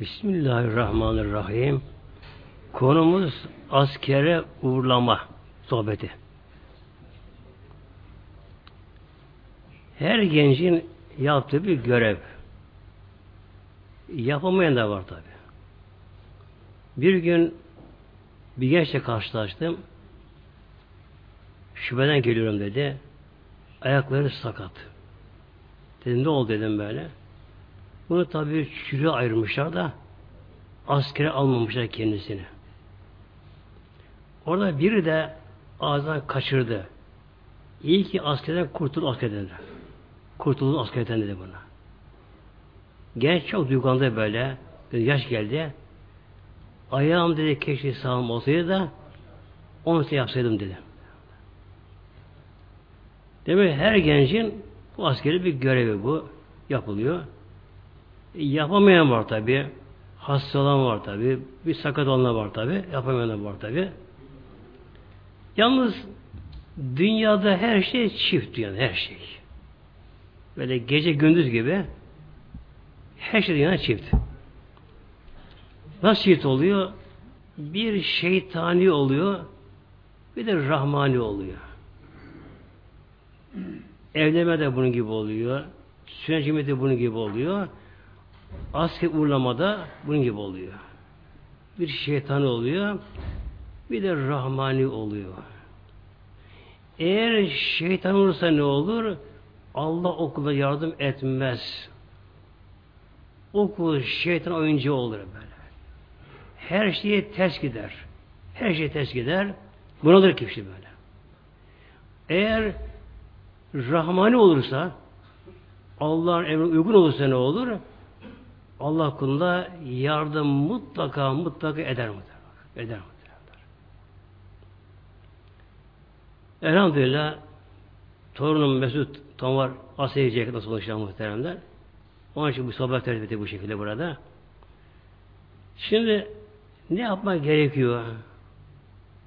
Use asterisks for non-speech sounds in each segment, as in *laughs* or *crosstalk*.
Bismillahirrahmanirrahim. Konumuz askere uğurlama sohbeti. Her gencin yaptığı bir görev. Yapamayan da var tabi. Bir gün bir gençle karşılaştım. Şubeden geliyorum dedi. Ayakları sakat. Dedim ne oldu dedim böyle. Bunu tabi çürüye ayırmışlar da askere almamışlar kendisini. Orada biri de ağzından kaçırdı. İyi ki askerden kurtul askerden. Kurtuldun askerden dedi buna. Genç çok duygulandı böyle. Yaş geldi. Ayağım dedi keşke sağım olsaydı da onu size yapsaydım dedi. Demek her gencin bu askeri bir görevi bu. Yapılıyor. Yapamayan var tabi. Hasta olan var tabi. Bir sakat olan var tabi. Yapamayan var tabi. Yalnız dünyada her şey çift yani her şey. Böyle gece gündüz gibi her şey dünyada çift. Nasıl çift oluyor? Bir şeytani oluyor bir de rahmani oluyor. Evlenme de bunun gibi oluyor. Sünnet de bunun gibi oluyor. Asker uğurlamada bunun gibi oluyor. Bir şeytan oluyor. Bir de rahmani oluyor. Eğer şeytan olursa ne olur? Allah okula yardım etmez. Okul şeytan oyuncu olur böyle. Her şeye ters gider. Her şey ters gider. Bunadır kişi böyle. Eğer Rahmani olursa Allah'ın emri uygun olursa ne olur? Allah kuluna yardım mutlaka mutlaka eder muhtemelen. Eder muhtemelen. Elhamdülillah torunum Mesut Tomar Asya'ya gidecek nasıl olacak muhteremler. Onun için bu sohbet tertip bu şekilde burada. Şimdi ne yapmak gerekiyor?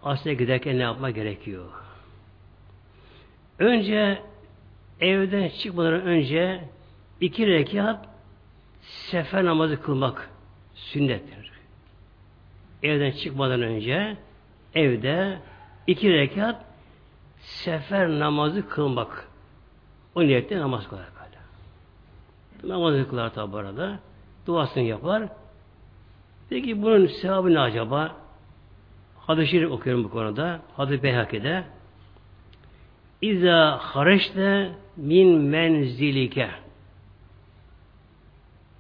Asya'ya giderken ne yapmak gerekiyor? Önce evden çıkmadan önce iki rekat sefer namazı kılmak sünnettir. Evden çıkmadan önce evde iki rekat sefer namazı kılmak. O niyetle namaz kılar. Namazı kılar tabi arada. Duasını yapar. Peki bunun sevabı ne acaba? Hadis-i okuyorum bu konuda. Hadis-i Beyhaki'de İza hareçte min menzilike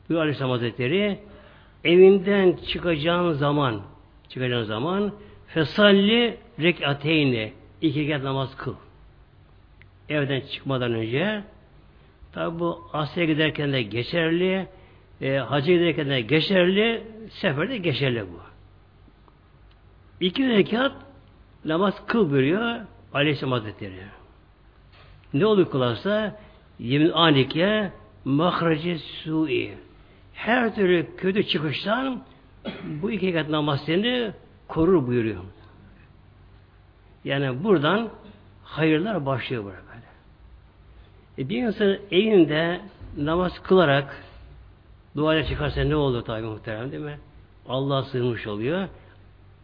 bu Aleyhisselam Hazretleri evinden çıkacağın zaman çıkacağın zaman fesalli rekateyni iki rekat namaz kıl. Evden çıkmadan önce tabi bu Asya'ya giderken de geçerli e, hacı giderken de geçerli seferde geçerli bu. İki rekat namaz kıl buyuruyor Aleyhisselam Hazretleri. Ne olur kılarsa yemin anike mahreci sui her türlü kötü çıkıştan bu iki rekat namaz seni korur buyuruyor. Yani buradan hayırlar başlıyor böyle. E bir insan evinde namaz kılarak duaya çıkarsa ne olur tabi muhterem değil mi? Allah sığınmış oluyor.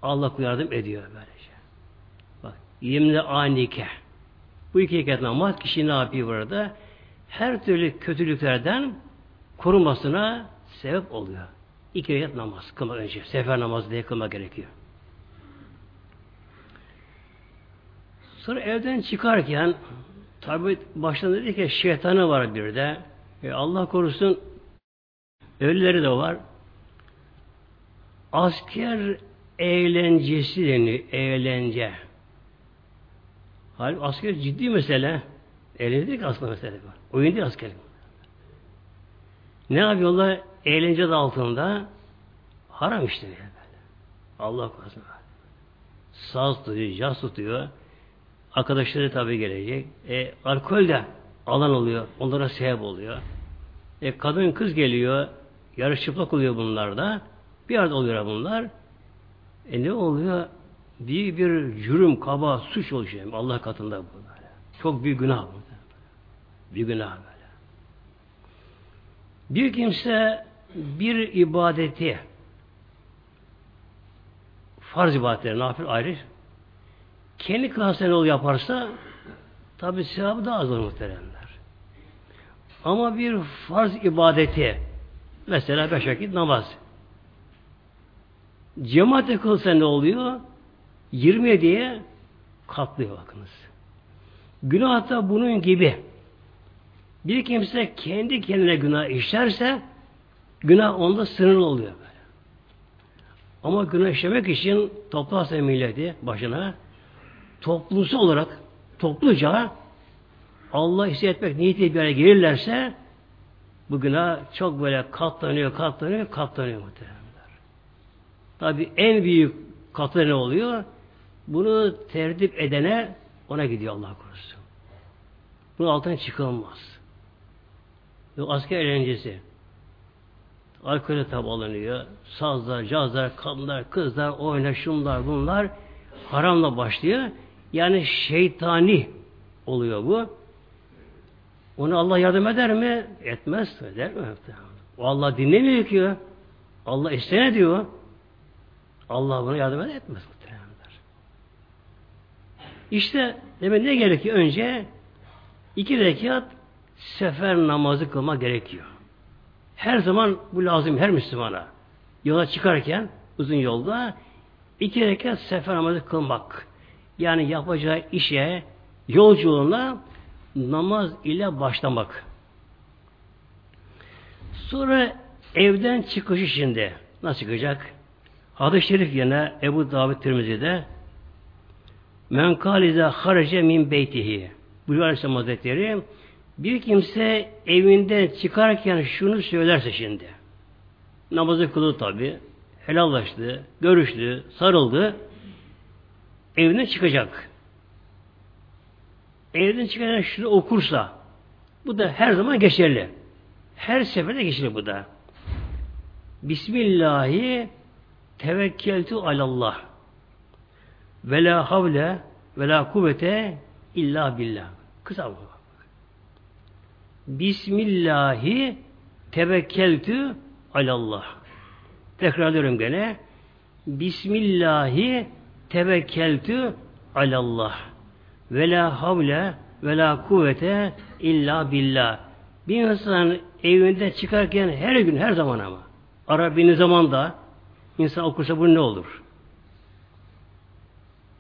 Allah yardım ediyor böylece. Bak, yemle anike. Bu iki rekat namaz kişi ne yapıyor burada? Her türlü kötülüklerden korunmasına sebep oluyor. İki rekat namaz kılmak önce. Sefer namazı diye kılmak gerekiyor. Sonra evden çıkarken tabi baştan dedi ki şeytanı var bir de. E Allah korusun ölüleri de var. Asker eğlencesi deniyor. Eğlence. Halbuki asker ciddi mesele. Eğlencelik aslında mesele. Oyun değil asker. Ne yapıyorlar? Eğlence de altında haram işte. Böyle. Allah korusun. Saz tutuyor, caz tutuyor. Arkadaşları tabi gelecek. E, alkol de alan oluyor. Onlara sebep oluyor. E, kadın kız geliyor. Yarış çıplak oluyor bunlar da. Bir arada oluyor bunlar. E ne oluyor? Bir bir cürüm, kaba, suç oluşuyor. Allah katında bu böyle. Çok büyük günah bu. Bir günah böyle. Bir kimse bir ibadeti farz ibadetleri, nafil ayrı kendi kılası yol yaparsa tabi sevabı daha az olur muhteremler. Ama bir farz ibadeti mesela beş vakit namaz cemaate kılsa ne oluyor? 27'ye katlıyor bakınız. Günah da bunun gibi. Bir kimse kendi kendine günah işlerse günah onda sınırlı oluyor böyle. Ama günah işlemek için toplarsa milleti başına toplumsal olarak topluca Allah hissetmek niyeti bir yere gelirlerse bu günah çok böyle katlanıyor, katlanıyor, katlanıyor muhtemelenler. Tabi en büyük katı ne oluyor? Bunu terdip edene ona gidiyor Allah korusun. Bunun altına çıkılmaz. Ve asker eğlencesi. Alkole tabi alınıyor. Sazlar, cazlar, kadınlar, kızlar, oynar, şunlar, bunlar haramla başlıyor. Yani şeytani oluyor bu. Onu Allah yardım eder mi? Etmez. Eder mi? O Allah dinlemiyor ki. Allah istene diyor. Allah buna yardım eder etmez. İşte demek ne gerekiyor? Önce iki rekat sefer namazı kılma gerekiyor. Her zaman bu lazım her Müslümana. Yola çıkarken uzun yolda iki rekat sefer namazı kılmak. Yani yapacağı işe, yolculuğuna namaz ile başlamak. Sonra evden çıkış içinde nasıl çıkacak? Hadis-i şerif yine Ebu Davud Tirmizi'de Men kalize harace min beytihi buyuruyor Aleyhisselam Hazretleri bir kimse evinden çıkarken şunu söylerse şimdi namazı kıldı tabi helallaştı, görüştü, sarıldı evinden çıkacak. Evden çıkarken şunu okursa bu da her zaman geçerli. Her seferde geçerli bu da. Bismillahi tevekkeltu alallah ve la havle ve la kuvvete illa billah. Kısa bu. Bismillahi tevekkeltü alallah. Tekrar ediyorum gene. Bismillahi tevekkeltü alallah. Ve la havle ve la kuvvete illa billah. Bir insan evinde çıkarken her gün, her zaman ama. Ara bir zamanda insan okursa bu ne olur?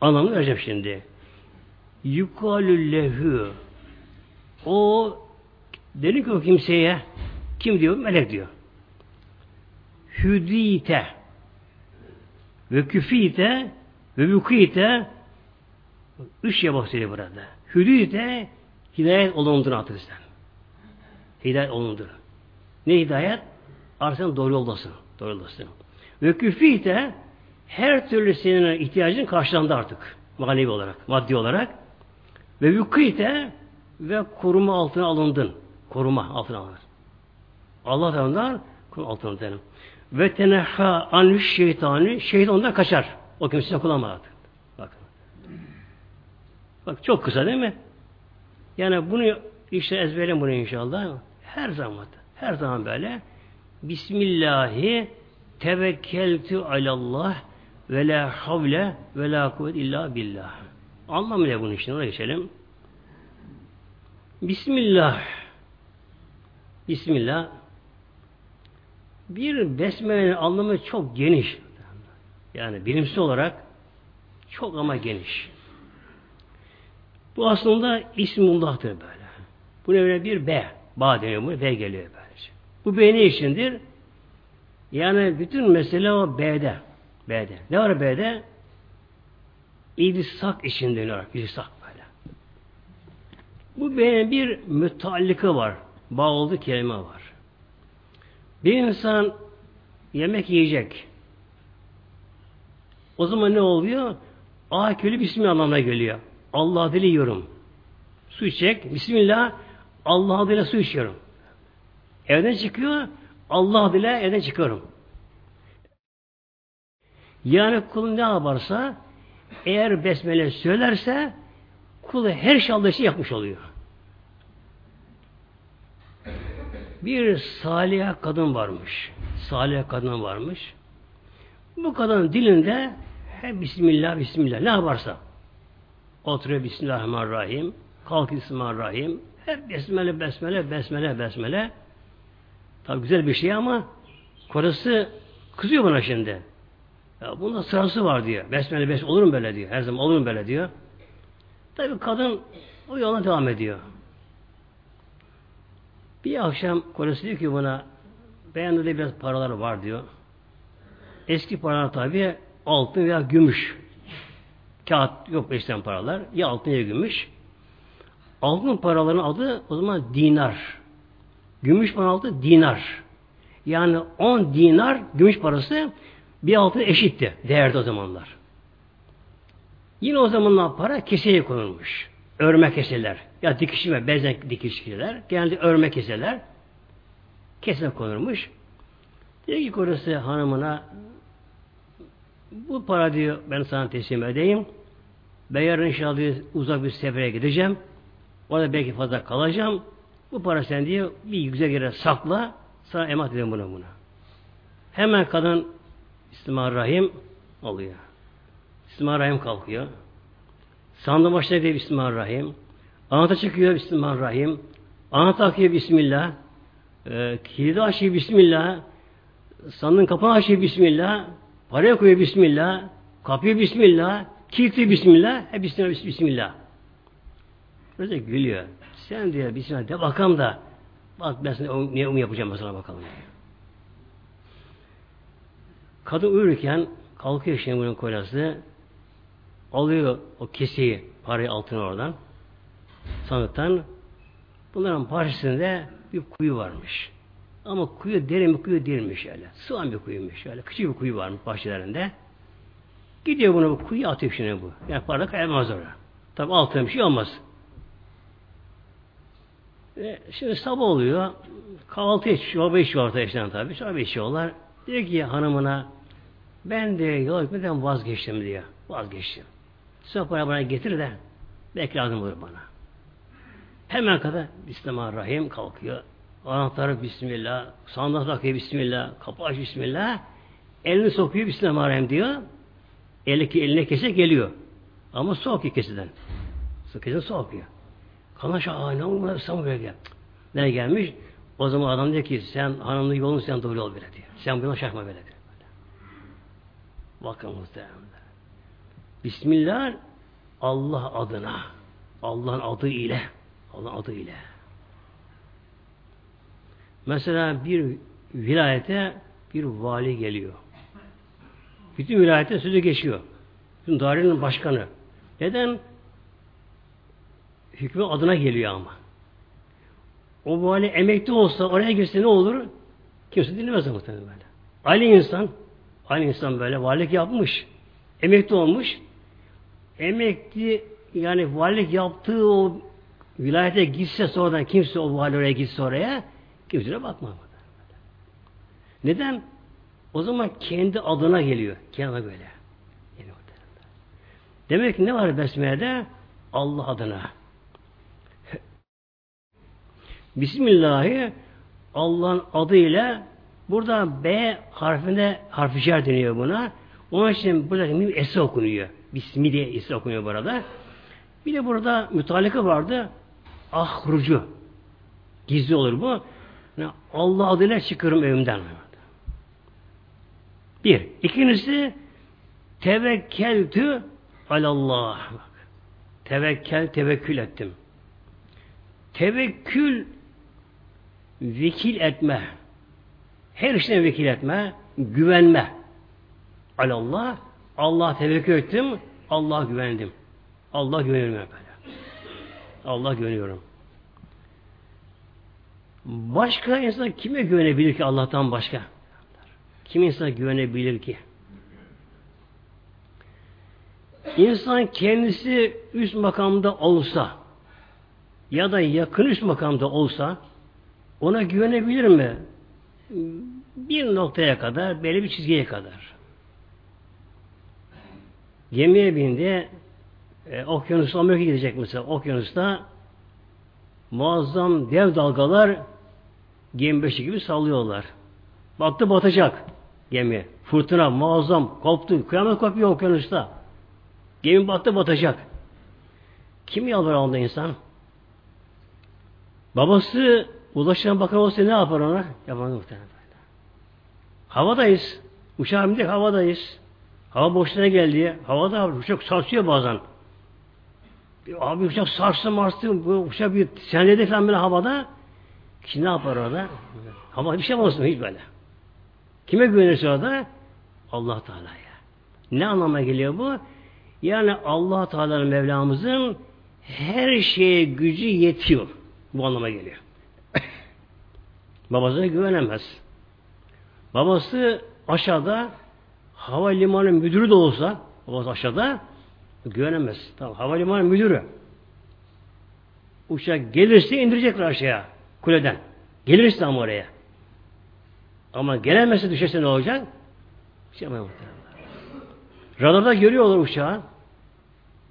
Anlamını vereceğim şimdi. Yukalü lehü o dedi ki o kimseye kim diyor? Melek diyor. Hüdite ve küfite ve vukite üç şey bahsediyor burada. Hüdite hidayet olunduğunu hatırlıyorsun. Hidayet olunduğunu. Ne hidayet? Artık doğru yoldasın. Doğru yoldasın. Ve küfite her türlü senin ihtiyacın karşılandı artık. Manevi olarak, maddi olarak. Ve yukite ve koruma altına alındın. Koruma altına alınır. Allah tarafından koruma altına alınır. Ve teneha anüş şeytanı şeytan ondan kaçar. O kimse kullanmaz artık. Bakın. Bak çok kısa değil mi? Yani bunu işte ezberleyin bunu inşallah. Her zaman her zaman böyle Bismillahi tevekkeltü alallah ve la havle ve la kuvvet illa billah. Anlamı ne bunun için? Ona geçelim. Bismillah. Bismillah. Bir besmelenin anlamı çok geniş. Yani bilimsel olarak çok ama geniş. Bu aslında İsmullah'tır böyle. Bu ne bir B. Ba deniyor bu. B geliyor böylece. Bu B ne içindir? Yani bütün mesele o B'de. B'de. Ne var B'de? İlsak için deniyor. İlsak böyle. Bu B'nin bir müteallika var. Bağlı kelime var. Bir insan yemek yiyecek. O zaman ne oluyor? A köylü Bismillah anlamına geliyor. Allah adıyla yiyorum. Su içecek. Bismillah. Allah adıyla su içiyorum. Evden çıkıyor. Allah adıyla evden çıkıyorum. Yani kul ne yaparsa eğer besmele söylerse kulu her şey Allah yapmış oluyor. Bir salih kadın varmış. salih kadın varmış. Bu kadının dilinde hep Bismillah, Bismillah ne yaparsa. Oturuyor Bismillahirrahmanirrahim. Kalk Bismillahirrahmanirrahim. Hep Besmele, Besmele, Besmele, Besmele. Tabi güzel bir şey ama Korası kızıyor bana şimdi. Ya bunda sırası var diyor. Besmele beş olur mu böyle diyor. Her zaman olur mu böyle diyor. Tabi kadın o yola devam ediyor. Bir akşam Korası diyor ki buna beğendi de biraz paralar var diyor. Eski paralar tabi altın veya gümüş. Kağıt yok beşten paralar. Ya altın ya gümüş. Altın paraların adı o zaman dinar. Gümüş para adı dinar. Yani 10 dinar gümüş parası bir altın eşitti değerde o zamanlar. Yine o zamanlar para keseye konulmuş. Örme keseler. Ya dikişme, bezen dikişkiler. Genelde örme keseler. Kese konulmuş. Diyor ki korası hanımına bu para diyor ben sana teslim edeyim. Ben yarın inşallah uzak bir sefere gideceğim. Orada belki fazla kalacağım. Bu para sen diyor bir güzel yere sakla. Sana emanet edeyim buna buna. Hemen kadın Bismillahirrahim oluyor. Bismillahirrahim kalkıyor. Sandığı başına gidiyor Bismillahirrahim. Anahtar çıkıyor Bismillahirrahim. Anahtar takıyor Bismillah. E, kilidi açıyor Bismillah. Sandığın kapağını açıyor Bismillah. Paraya koyuyor Bismillah. Kapıyı Bismillah. Kilitli Bismillah. Hep Bismillah. Bismillah. Böyle gülüyor. Sen diyor Bismillah de bakalım da bak ben sana ne um yapacağım mesela bakalım. Kadın uyurken kalkıyor şimdi bunun kocası alıyor o keseyi parayı altına oradan sandıktan bunların parçasında bir kuyu varmış. Ama kuyu derin bir kuyu değilmiş öyle. Sığan bir kuyuymuş şöyle. Küçük bir kuyu varmış bahçelerinde. Gidiyor bunu bu kuyu atıyor şimdi bu. Yani para kaymaz oraya. Tabi altına bir şey olmaz. E, şimdi sabah oluyor. Kahvaltı içiyor. Çorba içiyor orta yaşanan tabi. Çorba içiyorlar. Diyor ki hanımına ben de yol gitmeden vazgeçtim diyor. Vazgeçtim. Sonra para bana getir de belki lazım olur bana. Hemen kadar Bismillahirrahmanirrahim kalkıyor. Anahtarı Bismillah, sandık takıyor Bismillah, kapı aç Bismillah, elini sokuyor Bismillahirrahmanirrahim diyor. Eli, eline kese geliyor. Ama soğuk keseden. Su keseden soğuyor. Kanaş aa ne oldu? Sen böyle gel. Ne gelmiş? O zaman adam diyor ki sen hanımın yolunu sen doğru yol böyle diyor. Sen buna şaşma böyle diyor. Bakın muhtemelen. Bismillah Allah adına. Allah'ın adı ile. Allah'ın adı ile. Mesela bir vilayete bir vali geliyor. Bütün vilayete sözü geçiyor. Bütün dairenin başkanı. Neden? Hükmü adına geliyor ama. O vali emekli olsa oraya girse ne olur? Kimse dinlemez muhtemelen böyle. Aynı insan, aynı insan böyle valilik yapmış. Emekli olmuş. Emekli yani valilik yaptığı o vilayete gitse sonradan kimse o vali oraya gitse oraya kimseye bakmaz. Neden? O zaman kendi adına geliyor. Kendi böyle. Demek ki ne var Besmele'de? Allah adına. Bismillahı Allah'ın adıyla burada B harfinde harfi cer deniyor buna. Onun için burada mim esi okunuyor. Bismi diye esi okunuyor burada. Bir de burada mütalika vardı. Ahrucu. Gizli olur bu. Yani Allah adıyla çıkarım evimden. Bir. İkincisi tevekkeltü alallah. Tevekkel, tevekkül ettim. Tevekkül vekil etme. Her işten vekil etme, güvenme. Alallah, Allah tevekkül ettim, Allah güvendim. Allah güveniyorum böyle. Allah güveniyorum. Başka insan kime güvenebilir ki Allah'tan başka? Kim insan güvenebilir ki? İnsan kendisi üst makamda olsa ya da yakın üst makamda olsa ona güvenebilir mi? Bir noktaya kadar, belli bir çizgiye kadar. Gemiye bindi, e, okyanusta Amerika gidecek mesela. Okyanusta muazzam dev dalgalar gemi beşi gibi sallıyorlar. Battı batacak gemi. Fırtına muazzam koptu. Kıyamet kopuyor okyanusta. Gemi battı batacak. Kim yalvarır onda insan? Babası Ulaştırma Bakanı olsa ne yapar ona? Yapar muhtemelen. Havadayız. Uçağa bindik havadayız. Hava boşluğuna geldi. Havada abi, uçak sarsıyor bazen. Abi uçak sarsı marsı, bu uçak bir senede falan böyle havada. Kişi ne yapar orada? Hava bir şey olmasın hiç böyle. Kime güvenirse orada? Allah Teala'ya. Ne anlama geliyor bu? Yani Allah Teala'nın Mevlamızın her şeye gücü yetiyor. Bu anlama geliyor. *coughs* Babasına güvenemez. Babası aşağıda havalimanı müdürü de olsa babası aşağıda güvenemez. Tamam, havalimanı müdürü. Uçak gelirse indirecekler aşağıya kuleden. Gelirse ama oraya. Ama gelemezse düşerse ne olacak? Şey Radarda görüyorlar uçağı.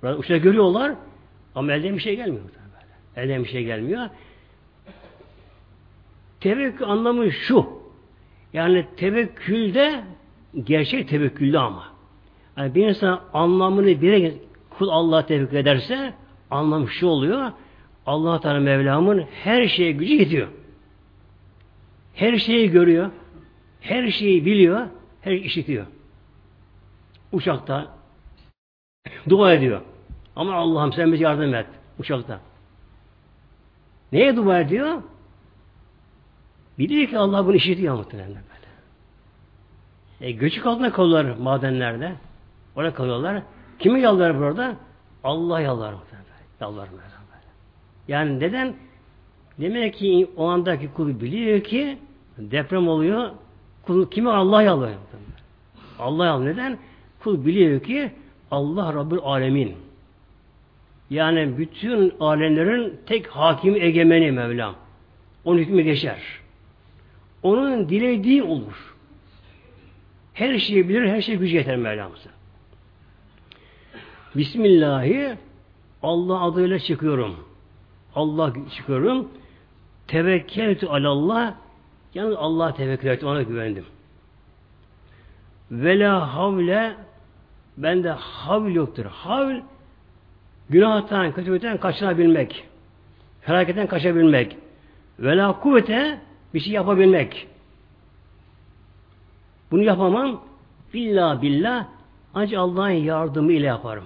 Uçağı görüyorlar ama elden bir şey gelmiyor. Elden bir şey gelmiyor. Tevekkül anlamı şu. Yani tevekkülde gerçek tevekkülde ama. Yani bir insan anlamını bile kul Allah'a tevekkül ederse anlam şu oluyor. Allah Teala Mevlam'ın her şeye gücü yetiyor. Her şeyi görüyor. Her şeyi biliyor. Her şeyi işitiyor. Uçakta dua ediyor. Ama Allah'ım sen bize yardım et. Uçakta. Neye dua ediyor? Biliyor ki Allah bunu işitiyor muhtemelen. E, göçük altına kalıyorlar madenlerde. Orada kalıyorlar. Kimi yalvarır burada? Allah yalvarır. Yalvarır. Yani neden? Demek ki o andaki kul biliyor ki deprem oluyor. Kul kimi Allah yalvarıyor. Allah yalvarıyor. Neden? Kul biliyor ki Allah Rabbül Alemin. Yani bütün alemlerin tek hakimi egemeni Mevlam. Onun hükmü geçer. Onun dilediği olur. Her şeyi bilir, her şey gücü yeter Mevlamıza. Bismillahi Allah adıyla çıkıyorum. Allah çıkıyorum. Tevekkeltü alallah yalnız Allah tevekkül ettim, ona güvendim. Ve la havle bende havl yoktur. Havl günahtan, kötülükten kaçınabilmek. Felaketten kaçabilmek. Ve la kuvvete bir şey yapabilmek. Bunu yapamam. Billah billah ancak Allah'ın yardımı ile yaparım.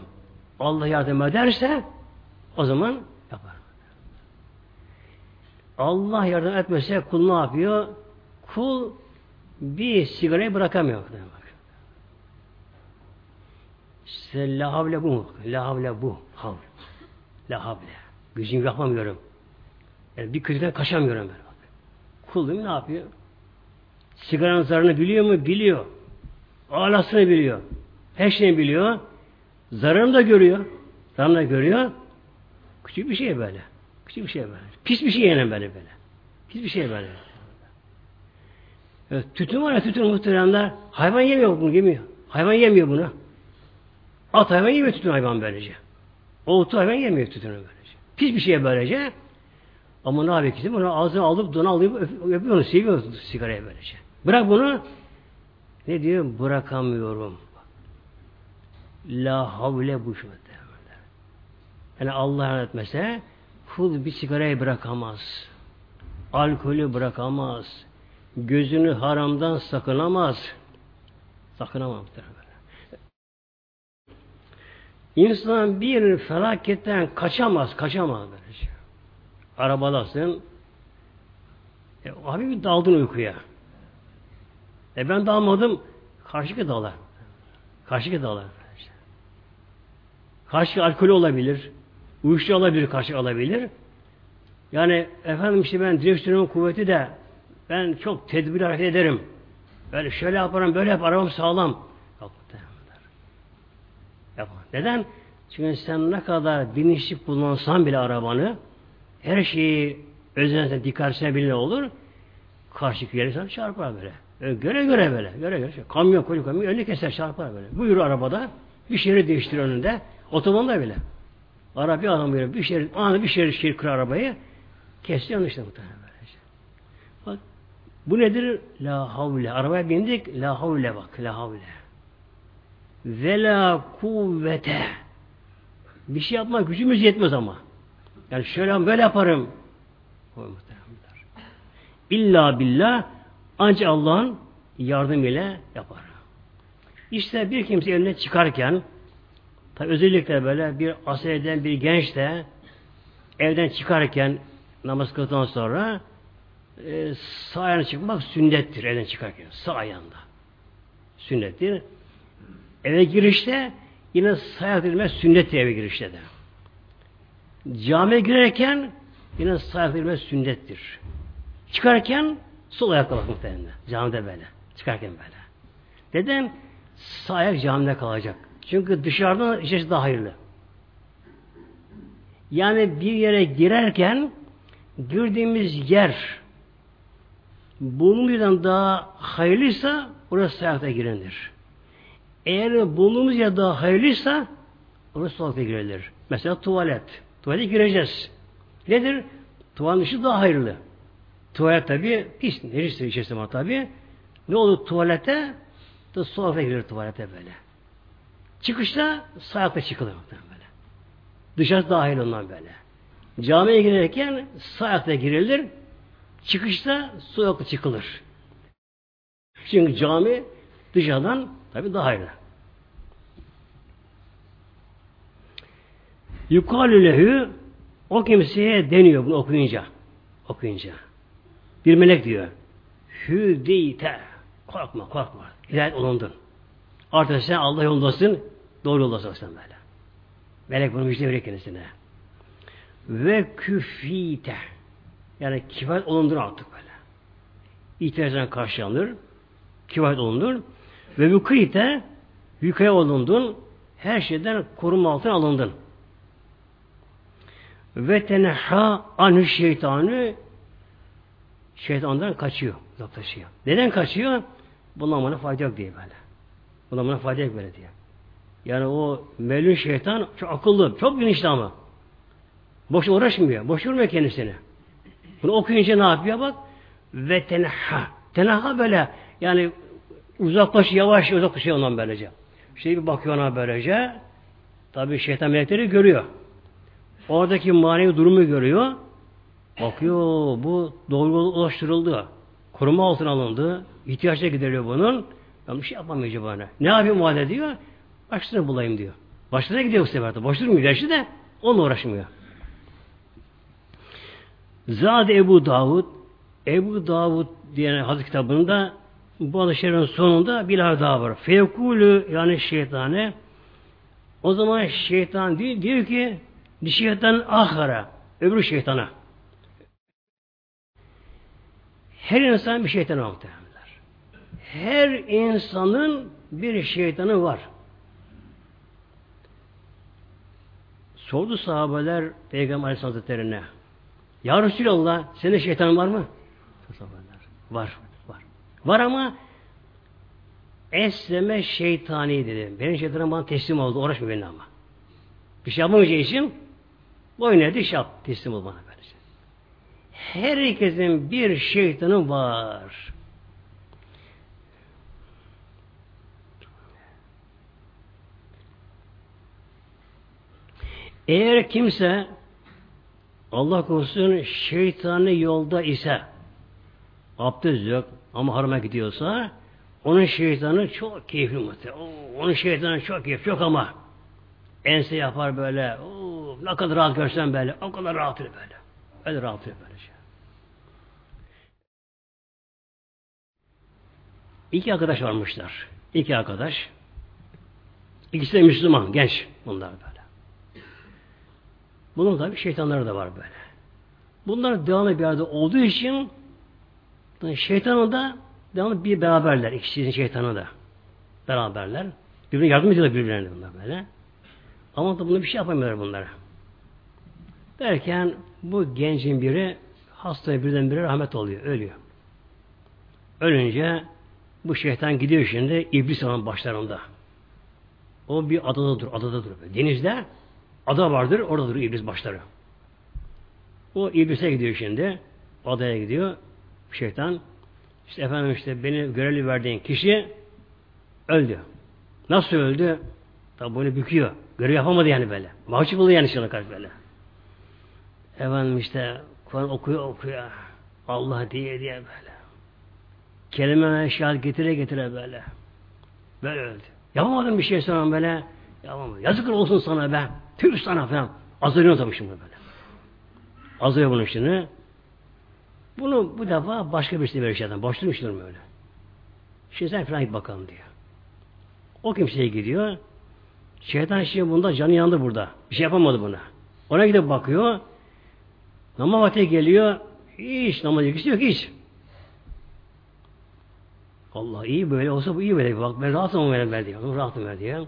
Allah yardım ederse o zaman yaparım. Allah yardım etmese kul ne yapıyor? Kul bir sigarayı bırakamıyor. Bak. İşte la havle bu. La havle bu. Havle. La havle. Gücüm yapamıyorum. Yani bir kötüden kaçamıyorum ben. Kulum ne yapıyor? Sigaranın zararını biliyor mu? Biliyor. Alasını biliyor. Her şeyi biliyor. Zararını da görüyor. Zararını da görüyor. Küçük bir şey böyle. Küçük bir şey böyle. Pis bir şey yani böyle böyle. Pis bir şey böyle. Evet, tütün var ya tütün muhteremler. Hayvan yemiyor bunu yemiyor. Hayvan yemiyor bunu. At hayvan yemiyor tütün hayvan böylece. Oğutu hayvan yemiyor tütünü böylece. Pis bir şey böylece. Ama ne yapıyor kişi? Bunu ağzına alıp dona alıp öpüyor onu, seviyor sigarayı böylece. Bırak bunu. Ne diyor? Bırakamıyorum. La havle bu şu Yani Allah etmese kul bir sigarayı bırakamaz. Alkolü bırakamaz. Gözünü haramdan sakınamaz. Sakınamaz. İnsan bir felaketten kaçamaz, kaçamaz böylece. Arabadasın. E, abi bir daldın uykuya. E ben dalmadım. Karşıki dalar. Karşıki dalar. Karşı alkol olabilir. Uyuşturucu olabilir, karşı alabilir. Yani efendim işte ben direksiyonun kuvveti de ben çok tedbir hareket ederim. Böyle şöyle yaparım, böyle yaparım, arabam sağlam. Yok, Yapma. Neden? Çünkü sen ne kadar bilinçli kullansan bile arabanı, her şeyi özenle dikkatsine bile olur. Karşı yere çarpar böyle. E, göre göre böyle. Göre göre. Kamyon koyu kamyon önüne keser çarpar böyle. Buyur arabada. Bir şehri değiştir önünde. Otobanda bile. Araba adam böyle bir şehir, anında bir şehir şehir kır arabayı. Kesiyor işte muhtemelen böylece. Bak Bu nedir? La havle. Arabaya bindik. La havle bak. La havle. Ve la kuvvete. Bir şey yapmak gücümüz yetmez ama. Yani şöyle böyle yaparım. İlla billah ancak Allah'ın yardım ile yapar. İşte bir kimse evine çıkarken tabi özellikle böyle bir asileden bir genç de evden çıkarken namaz kıldıktan sonra e, sağ ayağına çıkmak sünnettir evden çıkarken. Sağ ayağında. Sünnettir. Eve girişte yine sağ ayak sünnettir eve girişte de. Camiye girerken yine sağ ayak sünnettir. Çıkarken sol ayakla bak muhtemelen. Camide böyle. Çıkarken böyle. Neden? Sağ ayak camide kalacak. Çünkü dışarıdan içerisi daha hayırlı. Yani bir yere girerken girdiğimiz yer bulunduğundan daha hayırlıysa orası ayakta girilir. Eğer bulunduğumuz yer daha hayırlıysa orası sokakta girilir. Mesela tuvalet. Tuvalete gireceğiz. Nedir? Tuvaletin dışı daha hayırlı. Tuvalet tabi pis. Neresi içerisi var tabi. Ne olur tuvalete? Da sokakta girer tuvalete böyle. Çıkışta sağ çıkılır böyle. Dışarısı hayırlı ondan böyle. Camiye girerken sağ girilir. Çıkışta sol çıkılır. Çünkü cami dışarıdan tabi hayırlı. Yukalü lehü o kimseye deniyor bunu okuyunca. Okuyunca. Bir melek diyor. Hüdeyte. Korkma korkma. Hidayet olundun. Artık sen Allah yolundasın. Doğru yoldasın sen böyle. Melek bunu müjde veriyor kendisine. Ve küfite. Yani kifayet olundun artık böyle. İhtiyacına karşılanır. Kifayet olundur. Ve vükite vükaya olundun. Her şeyden koruma altına alındın. Ve tenha anü şeytanı şeytandan kaçıyor. Uzaklaşıyor. Neden kaçıyor? Bundan bana fayda yok diye böyle. Bundan bana fayda yok böyle diye. Yani o melun şeytan çok akıllı, çok bilinçli ama. Boş uğraşmıyor. Boş durmuyor kendisini. Bunu okuyunca ne yapıyor bak? Ve tenha. Tenha böyle yani uzaklaş yavaş uzaklaşıyor ondan böylece. Şey bir bakıyor ona böylece. Tabi şeytan melekleri görüyor. Oradaki manevi durumu görüyor. Bakıyor bu doğru ulaştırıldı. Koruma altına alındı. İhtiyaçta gideriyor bunun. Ben bir şey yapamayacağım bana. Ne yapayım o diyor. Başlarına bulayım diyor. Başlarına gidiyor bu sefer de. Boş durmuyor gerçi de onunla uğraşmıyor. Zade Ebu Davud Ebu Davud diye hadis kitabında bu hadislerin sonunda bir daha var. Fevkulü yani şeytane o zaman şeytan diyor, diyor ki şeytan ahara öbür şeytana her insan bir şeytan var Her insanın bir şeytanı var. Sordu sahabeler Peygamber Aleyhisselam Hazretleri'ne. Ya Resulallah senin şeytanın var mı? Var. Var. Var ama esleme şeytani dedi. Benim şeytanım bana teslim oldu. Uğraşma benimle ama. Bir şey yapamayacağı için boyun eğdi şap. Teslim ol bana. Herkesin bir şeytanı var. Eğer kimse Allah korusun şeytanı yolda ise abdest yok ama harama gidiyorsa onun şeytanı çok keyifli muhtemelen. Onun şeytanı çok keyifli. Çok ama ense yapar böyle. Oo, ne kadar rahat görsen böyle. O kadar rahat böyle. Öyle rahat böyle şey. İki arkadaş varmışlar. İki arkadaş. İkisi de Müslüman, genç bunlar böyle. Bunun tabi şeytanları da var böyle. Bunlar devamlı bir yerde olduğu için şeytanı da devamlı bir beraberler. İkisinin şeytanı da beraberler. Birbirine yardım ediyorlar birbirlerine bunlar böyle. Ama da bunu bir şey yapamıyorlar bunlara. Derken bu gencin biri hastaya birdenbire rahmet oluyor, ölüyor. Ölünce bu şeytan gidiyor şimdi iblis olan başlarında. O bir adada dur, adada dur. Denizde ada vardır, orada duruyor iblis başları. O iblise gidiyor şimdi. Adaya gidiyor. Şeytan. İşte efendim işte beni görevli verdiğin kişi öldü. Nasıl öldü? Tabi bunu büküyor. Görev yapamadı yani böyle. Mahcup oluyor yani şuna karşı böyle. Efendim işte Kur'an okuyor okuyor. Allah diye diye böyle. Kelime şahit getire getire böyle. Böyle öldü. Yapamadın bir şey sonra böyle. Yapamadım. Yazıklar olsun sana be. Tüh sana falan. Azarıyor tabii şimdi böyle. Azarıyor bunun şimdi. Bunu bu defa başka birisi verir şeyden. Boş durmuştur mu öyle? Şimdi sen falan git bakalım diyor. O kimseye gidiyor. Şeytan şimdi bunda canı yandı burada. Bir şey yapamadı buna. Ona gidip bakıyor. Namaz vakti geliyor. Hiç namaz ilgisi yok hiç. Allah iyi böyle olsa bu iyi böyle. Bak ben rahatım böyle ben diyor. Rahatım ben diyor.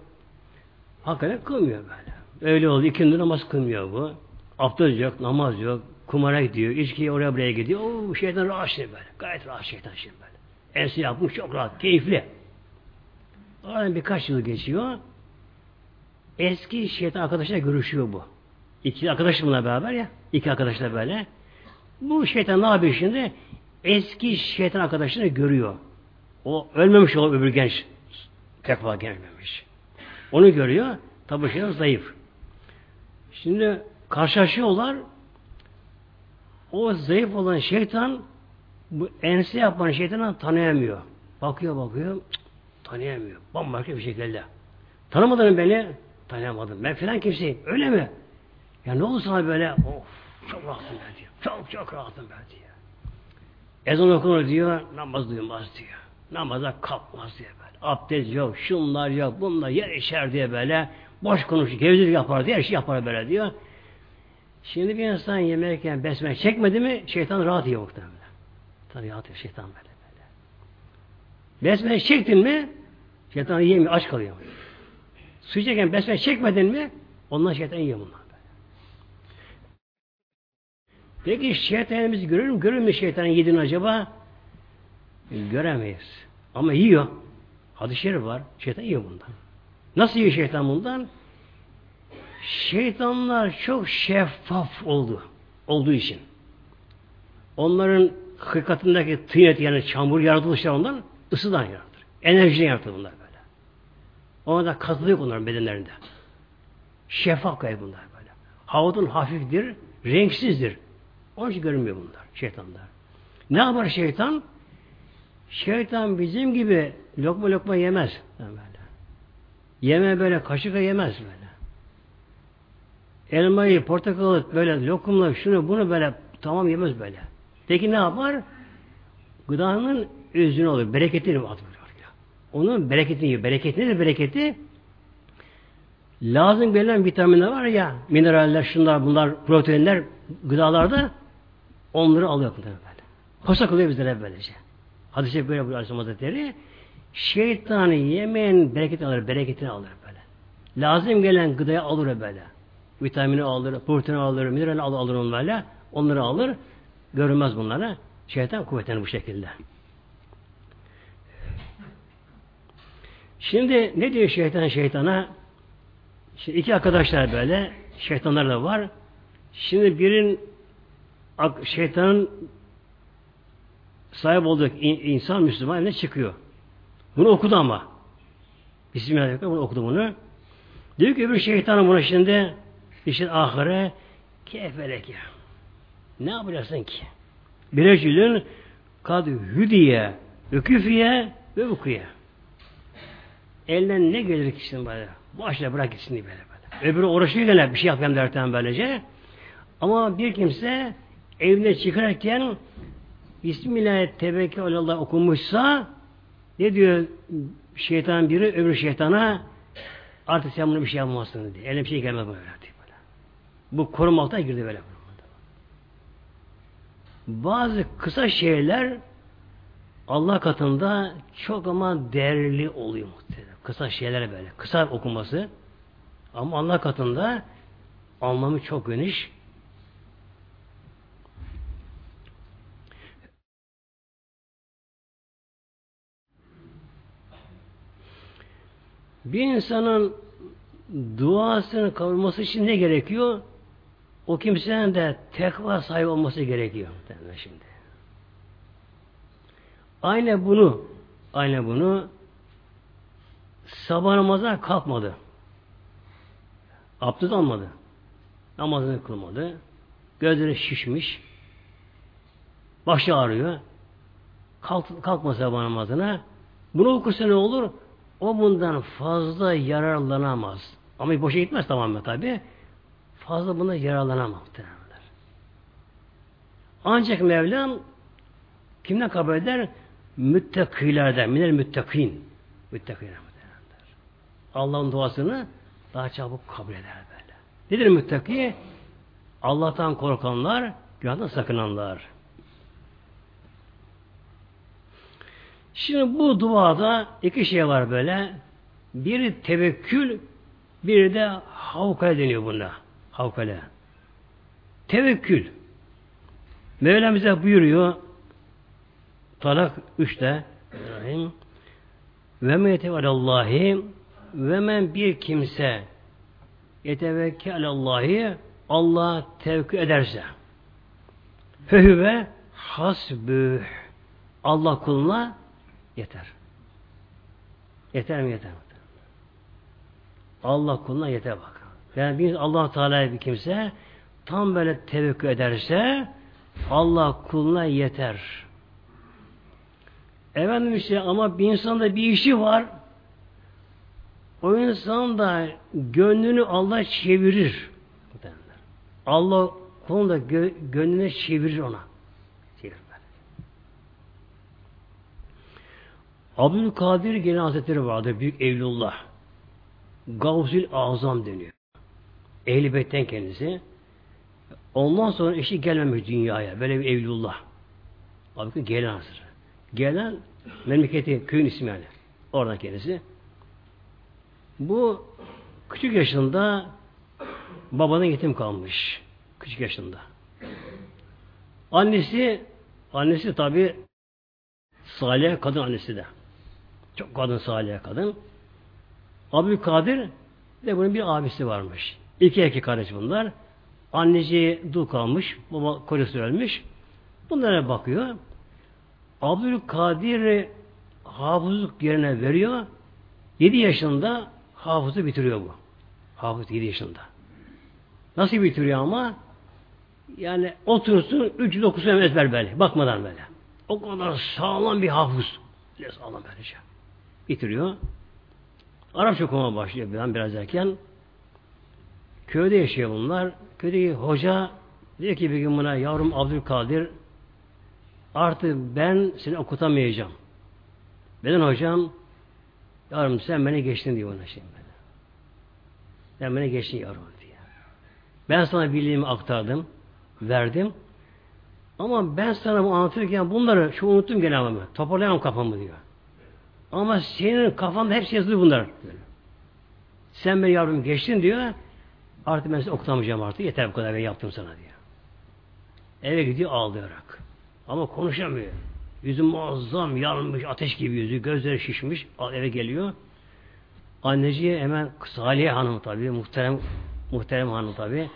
Hakikaten kılmıyor böyle. Öyle oldu. İkindi namaz kılmıyor bu. Abdest yok, namaz yok. Kumara gidiyor. içki oraya buraya gidiyor. Oo, şeytan rahat şey böyle. Gayet rahat şeytan şimdi böyle. Ensi yapmış çok rahat. Keyifli. Aradan birkaç yıl geçiyor. Eski şeytan arkadaşlar görüşüyor bu. İki arkadaş bununla beraber ya. İki arkadaşlar böyle. Bu şeytan ne yapıyor şimdi? Eski şeytan arkadaşını görüyor. O ölmemiş o öbür genç. Tekva gelmemiş. Onu görüyor. Tabi şeytan zayıf. Şimdi karşılaşıyorlar. O zayıf olan şeytan bu ense yapan şeytanı tanıyamıyor. Bakıyor bakıyor. Tanıyamıyor. Bambaşka bir şekilde. Tanımadın beni? Tanıyamadım. Ben filan kimseyim. Öyle mi? Ya ne oldu böyle? Of çok rahatım ben diyor. Çok çok rahatım ben diyor. Ezan okunur diyor. Namaz duymaz diyor. Namaza kalkmaz diye böyle. Abdest yok, şunlar yok, bunlar yer içer diye böyle. Boş konuşur, gevezelik yapar diye her şey yapar böyle diyor. Şimdi bir insan yemerken besmele çekmedi mi şeytan rahat yiyor muhtemelen. Tabii rahat yiyor şeytan böyle böyle. Besmele çektin mi şeytan yiyemiyor, aç kalıyor. Su içerken besmele çekmedin mi ondan şeytan yiyor bunlar. Böyle. Peki şeytanımızı görür mü? Görür mü şeytanın yediğini acaba? Göremeyiz. Ama yiyor. Hadis-i şerif var. Şeytan yiyor bundan. Nasıl yiyor şeytan bundan? Şeytanlar çok şeffaf oldu. Olduğu için. Onların hırkatındaki tıynet yani çamur yaratılışlar ondan ısıdan yaratılır. Enerjiden yaratılır bunlar böyle. Ona da katılıyor onların bedenlerinde. Şeffaf gayet bunlar böyle. Havadın hafiftir, renksizdir. Onun için görünmüyor bunlar, şeytanlar. Ne yapar şeytan? Şeytan bizim gibi lokma lokma yemez. Böyle. Yeme böyle kaşıkla yemez böyle. Elmayı, portakalı böyle lokumla şunu bunu böyle tamam yemez böyle. Peki ne yapar? Gıdanın özünü olur. Bereketini atıyor. Onun bereketini yiyor. Bereketi nedir bereketi? Lazım gelen vitaminler var ya, mineraller, şunlar, bunlar, proteinler gıdalarda onları alıyor böyle. Kosa kılıyor bizlere böylece. Hadis-i böyle buyuruyor Aleyhisselam Hazretleri. Şeytanı yemeyen bereketini alır, bereketini alır böyle. Lazım gelen gıdayı alır böyle. Vitamini alır, proteini alır, mineral alır, alır onlarla. Onları alır. Görünmez bunlara. Şeytan kuvvetlenir bu şekilde. Şimdi ne diyor şeytan şeytana? Şimdi iki arkadaşlar böyle şeytanlar da var. Şimdi birin şeytanın sahip olduğu insan Müslüman ne çıkıyor. Bunu okudu ama. Bismillahirrahmanirrahim. Bunu okudu bunu. Diyor ki öbür şeytanın buna şimdi işin ahire kefelek ya. Ne yapacaksın ki? Birecülün kad hüdiye öküfiye ve ukuye. Elinden ne gelir kişinin böyle? Başla bırak gitsin diye böyle böyle. Öbürü uğraşıyor gene bir şey yapayım derken böylece. Ama bir kimse evine çıkarken Bismillah tevekkül Allah okumuşsa ne diyor şeytan biri öbür şeytana artık sen bunu bir şey yapmazsın diye. Eline bir şey gelmez böyle. böyle. Bu korumakta girdi böyle. Bazı kısa şeyler Allah katında çok ama değerli oluyor muhtemelen. Kısa şeyler böyle. Kısa okuması. Ama Allah katında anlamı çok geniş. Bir insanın duasını kavurması için ne gerekiyor? O kimsenin de tekva sahibi olması gerekiyor. Şimdi. Aynı bunu aynı bunu sabah namazına kalkmadı. Abdest almadı. Namazını kılmadı. Gözleri şişmiş. Başı ağrıyor. Kalk, kalkma sabah namazına. Bunu okursa ne olur? O bundan fazla yararlanamaz. Ama boşa gitmez tamamen tabi. Fazla buna yararlanamaz. Ancak Mevlam kimden kabul eder? Müttakilerden. Minel müttakin. Müttakiler. Allah'ın duasını daha çabuk kabul eder böyle. Nedir müttaki? Allah'tan korkanlar, günahdan sakınanlar. Şimdi bu duada iki şey var böyle. Biri tevekkül, biri de havkale deniyor buna. Havkale. Tevekkül. Mevlam bize buyuruyor Talak 3'te ve men yetevallahi ve men bir kimse yetevekkel Allah'ı Allah tevkü ederse fehüve hasbüh Allah kuluna yeter. Yeter mi yeter mi? Allah kuluna yeter bak. Yani bir Allah Teala bir kimse tam böyle tevekkül ederse Allah kuluna yeter. Efendim işte ama bir insanda bir işi var. O insan da gönlünü Allah çevirir. Allah kulunu da gö gönlüne çevirir ona. Abdülkadir Gene Hazretleri vardı. Büyük Evlullah. Gavzül Azam deniyor. Ehli kendisi. Ondan sonra eşi gelmemiş dünyaya. Böyle bir Evlullah. Abi gelen hazır. Gelen memleketi, köyün ismi yani. Oradan kendisi. Bu küçük yaşında babanın yetim kalmış. Küçük yaşında. Annesi annesi tabi salih kadın annesi de. Çok kadın salih kadın. Abdülkadir de bunun bir abisi varmış. İki erkek kardeş bunlar. Anneci dul kalmış, baba kocası ölmüş. Bunlara bakıyor. Abdülkadir hafızlık yerine veriyor. 7 yaşında hafızı bitiriyor bu. Hafız 7 yaşında. Nasıl bitiriyor ama? Yani otursun 3 9 sene ezber böyle. Bakmadan böyle. O kadar sağlam bir hafız. Öyle sağlam böylece. Bitiriyor. Arapça okuma başlıyor bir biraz erken. Köyde yaşıyor bunlar. Köydeki hoca diyor ki bir gün buna yavrum Abdülkadir artık ben seni okutamayacağım. Neden hocam? Yavrum sen beni geçtin diyor ona şimdi. Sen beni geçtin yavrum diyor. Ben sana bildiğimi aktardım, verdim. Ama ben sana bu anlatırken bunları şu unuttum gene ama toparlayamam kafamı diyor. Ama senin kafanda hepsi yazılı bunlar. Sen beni yavrum geçtin diyor. Artık ben seni okutamayacağım artık. Yeter bu kadar ben yaptım sana diyor. Eve gidiyor ağlayarak. Ama konuşamıyor. Yüzü muazzam yanmış, ateş gibi yüzü, gözleri şişmiş. Eve geliyor. Anneciye hemen Saliye Hanım tabi, muhterem muhterem hanım tabi.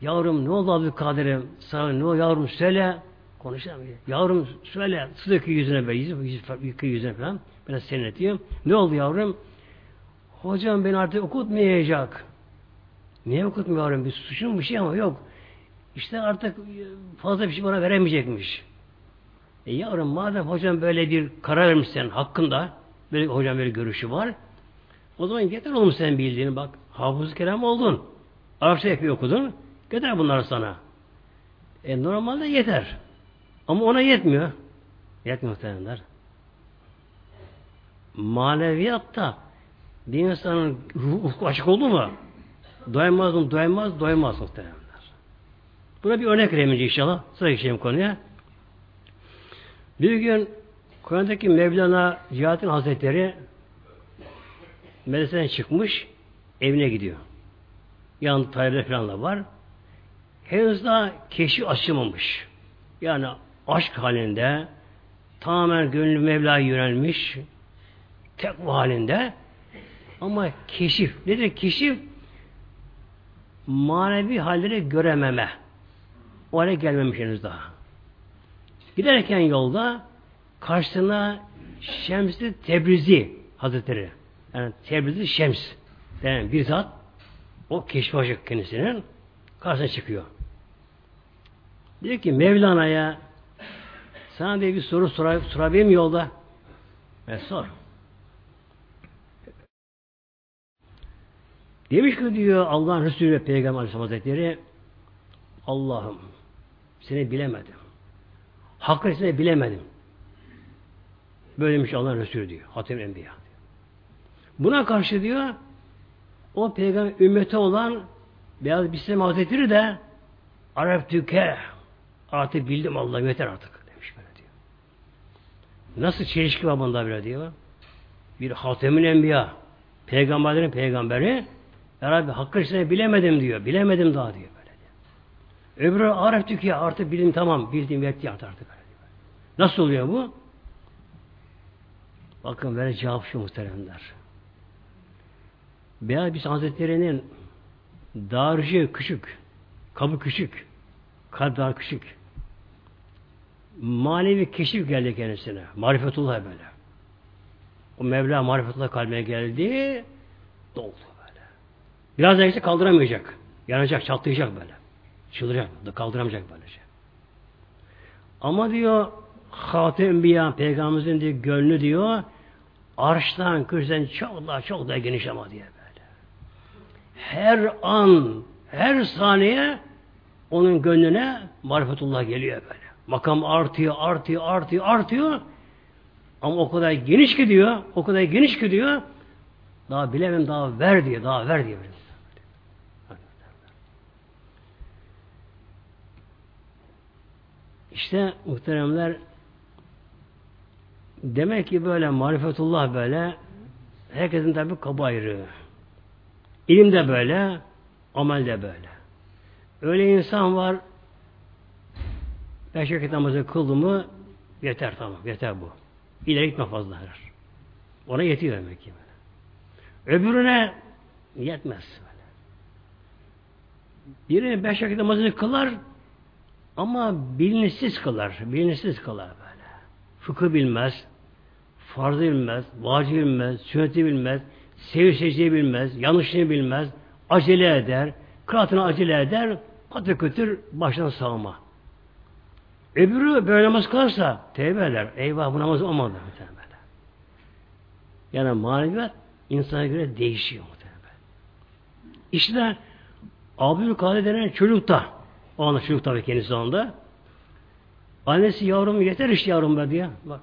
Yavrum ne oldu Abdülkadir'im? Sana ne oldu yavrum söyle. Konuşamıyor. Yavrum söyle. Su döküyor yüzüne be. Yıkıyor yüzüne falan. Biraz serinletiyor. Ne oldu yavrum? Hocam beni artık okutmayacak. Niye okutmuyorum? Bir suçum bir şey ama yok. İşte artık fazla bir şey bana veremeyecekmiş. E yavrum madem hocam böyle bir karar vermişsen hakkında böyle hocam böyle görüşü var. O zaman yeter oğlum sen bildiğini bak. Hafız Kerem oldun. Arapça epey okudun. Yeter bunlar sana. E normalde yeter. Ama ona yetmiyor. Yetmiyor muhtemelenler. Maneviyatta bir insanın ruhu açık oldu mu doymaz mı? Doymaz, doymaz muhtemelenler. Buna bir örnek vereyim inşallah. Sıra geçelim konuya. Bir gün Kur'an'daki Mevlana Cihat'ın Hazretleri medreseden çıkmış evine gidiyor. Yan talebeler falan da var. Henüz daha keşif açılmamış. Yani aşk halinde tamamen gönlü Mevla'ya yönelmiş tekva halinde ama keşif. Nedir keşif? Manevi halleri görememe. O hale gelmemiş henüz daha. Giderken yolda karşısına Şems-i Tebrizi Hazretleri. Yani Tebrizi Şems denen bir zat o keşfi kendisinin karşısına çıkıyor. Diyor ki Mevlana'ya sana diye bir soru sorar, sorabilir mi yolda? Ben sor. Demiş ki diyor Allah'ın Resulü ve Peygamber Aleyhisselam Hazretleri Allah'ım seni bilemedim. Hakkı seni bilemedim. Böylemiş Allah'ın Resulü diyor. Hatem Enbiya. Buna karşı diyor o peygamber ümmeti olan Beyaz Bislam Hazretleri de Arap Türkiye artık bildim Allah yeter artık demiş böyle. Nasıl çelişki var bunda böyle diyor. Bir Hatem'in Enbiya peygamberlerin peygamberi ya Rabbi hakkı seni bilemedim diyor. Bilemedim daha diyor böyle diyor. Öbürü Arap Türkiye artık bildim tamam bildim yetti artık böyle diyor. Nasıl oluyor bu? Bakın böyle cevap şu muhteremler. Beyaz Hazretleri'nin dağarcığı küçük, kabı küçük, kalp küçük. Manevi keşif geldi kendisine. Marifetullah böyle. O Mevla marifetullah kalbine geldi, doldu böyle. Biraz da kaldıramayacak. Yanacak, çatlayacak böyle. Çıldıracak, kaldıramayacak böylece. Ama diyor Hatem Enbiya Peygamberimizin diyor, gönlü diyor arştan kürsen çok daha çok daha geniş ama diye böyle. Her an, her saniye onun gönlüne marifetullah geliyor böyle. Makam artıyor, artıyor, artıyor, artıyor. Ama o kadar geniş gidiyor, o kadar geniş gidiyor. Daha bilemem, daha ver diyor, daha ver diyor. İşte muhteremler demek ki böyle marifetullah böyle herkesin tabi kabı ayrı. İlim de böyle, amel de böyle. Öyle insan var beş vakit namazı kıldı mı yeter tamam, yeter bu. İleri gitme fazla her. Ona yetiyor demek ki. Öbürüne yetmez. Böyle. Biri beş vakit namazını kılar ama bilinçsiz kılar. Bilinçsiz kılar böyle. Fıkıh bilmez, farzı bilmez, vacip bilmez, sünneti bilmez, seviye secdeyi bilmez, yanlışını bilmez, acele eder, kıraatını acele eder, patır kötür baştan sağma. Öbürü böyle namaz kılarsa tevbe eder. Eyvah bu namaz olmadı. Muhtemelen. Yani maneviyat insana göre değişiyor. Muhtemelen. İşte Abdülkadir denen çocuk da o anda çocuk tabii kendisi anda annesi yavrum yeter işte yavrum be diye. Bak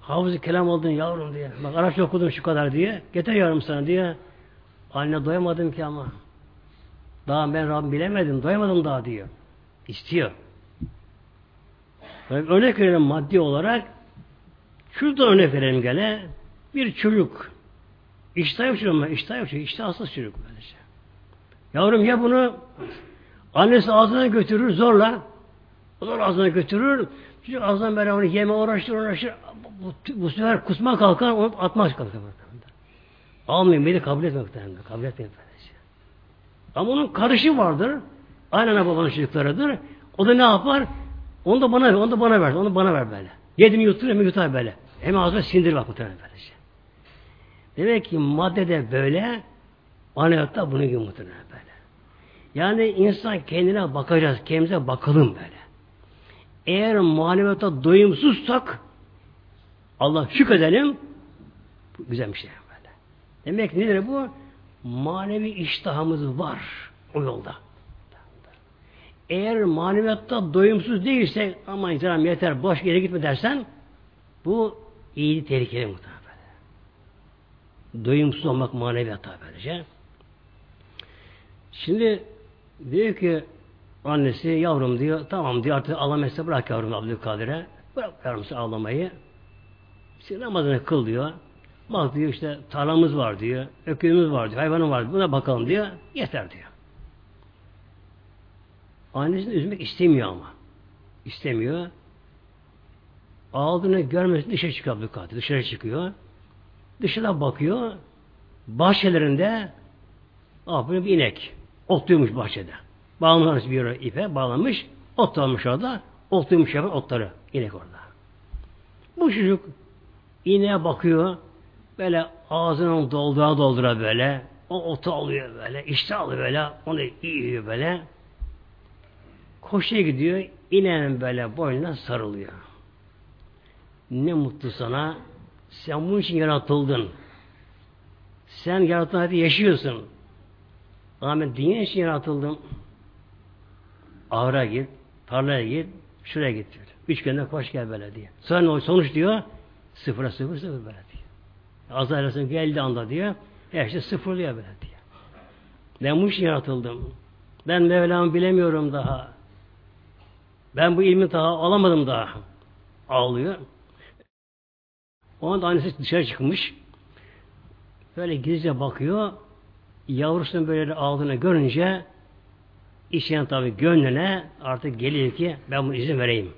hafızı kelam oldun yavrum diye. Bak Arapça okudum şu kadar diye. Getir yavrum sana diye. Anne doyamadım ki ama. Daha ben Rabbim bilemedim. Doyamadım daha diyor. İstiyor. Yani örnek verelim maddi olarak. Şurada örnek verelim gene. Bir çocuk. İştah yok çocuk. İştah yok çocuk. İştahsız çocuk böylece. Yavrum ya bunu annesi ağzına götürür zorla. Zor ağzına götürür. Çocuk ağzından böyle onu yeme uğraştır uğraştır. Bu, bu sefer kusma kalkar onu atmaz kalkar. Almayın beni kabul etmek Kabul etmeyin. Ama onun karışı vardır. Aynen babanın çocuklarıdır. O da ne yapar? Onu da bana ver, onu da bana ver, onu bana ver böyle. Yedim yutur, hem yutar böyle. Hem ağzına sindir bak muhtemelen böylece. Demek ki maddede böyle, maneviyatta bunun gibi muhtemelen böyle. Yani insan kendine bakacağız, kendimize bakalım böyle. Eğer maneviyatta doyumsuzsak, Allah şükredelim, bu güzel bir şey böyle. Demek nedir bu? Manevi iştahımız var o yolda. Eğer maneviyatta doyumsuz değilse ama canım yeter boş yere gitme dersen bu iyi tehlikeli muhtemelen. Doyumsuz olmak maneviyatta böylece. Şimdi diyor ki annesi yavrum diyor tamam diyor artık ağlamaysa bırak yavrum Abdülkadir'e bırak yavrum ağlamayı işte namazını kıl diyor bak diyor işte tarlamız var diyor öküğümüz var diyor hayvanım var diyor buna bakalım diyor yeter diyor Annesini üzmek istemiyor ama. İstemiyor. Ağladığını görmesin dışarı çıkıyor Abdülkadir. Dışarı çıkıyor. Dışına bakıyor. Bahçelerinde ah böyle bir inek. Otluyormuş bahçede. Bağlamış bir yere ipe bağlamış. Ot almış orada. Otluyormuş yapar otları. inek orada. Bu çocuk ineğe bakıyor. Böyle ağzının doldura doldura böyle. O otu alıyor böyle. işte alıyor böyle. Onu yiyor böyle. Koşuya gidiyor. İneğin böyle boynuna sarılıyor. Ne mutlu sana. Sen bunun için yaratıldın. Sen yaratıldın hadi yaşıyorsun. Ama ben dünya için yaratıldım. Ağra git, tarlaya git, şuraya git diyor. Üç günde koş gel böyle diye. Sonra sonuç diyor, sıfıra sıfır sıfır böyle diyor. Azrail geldi anda diyor, her şey sıfırlıyor böyle diyor. Ben bu için yaratıldım. Ben Mevlam'ı bilemiyorum daha. Ben bu ilmi daha alamadım daha. Ağlıyor. O anda annesi dışarı çıkmış. Böyle gizlice bakıyor. Yavrusunun böyle ağladığını görünce işin tabi gönlüne artık geliyor ki ben bunu izin vereyim.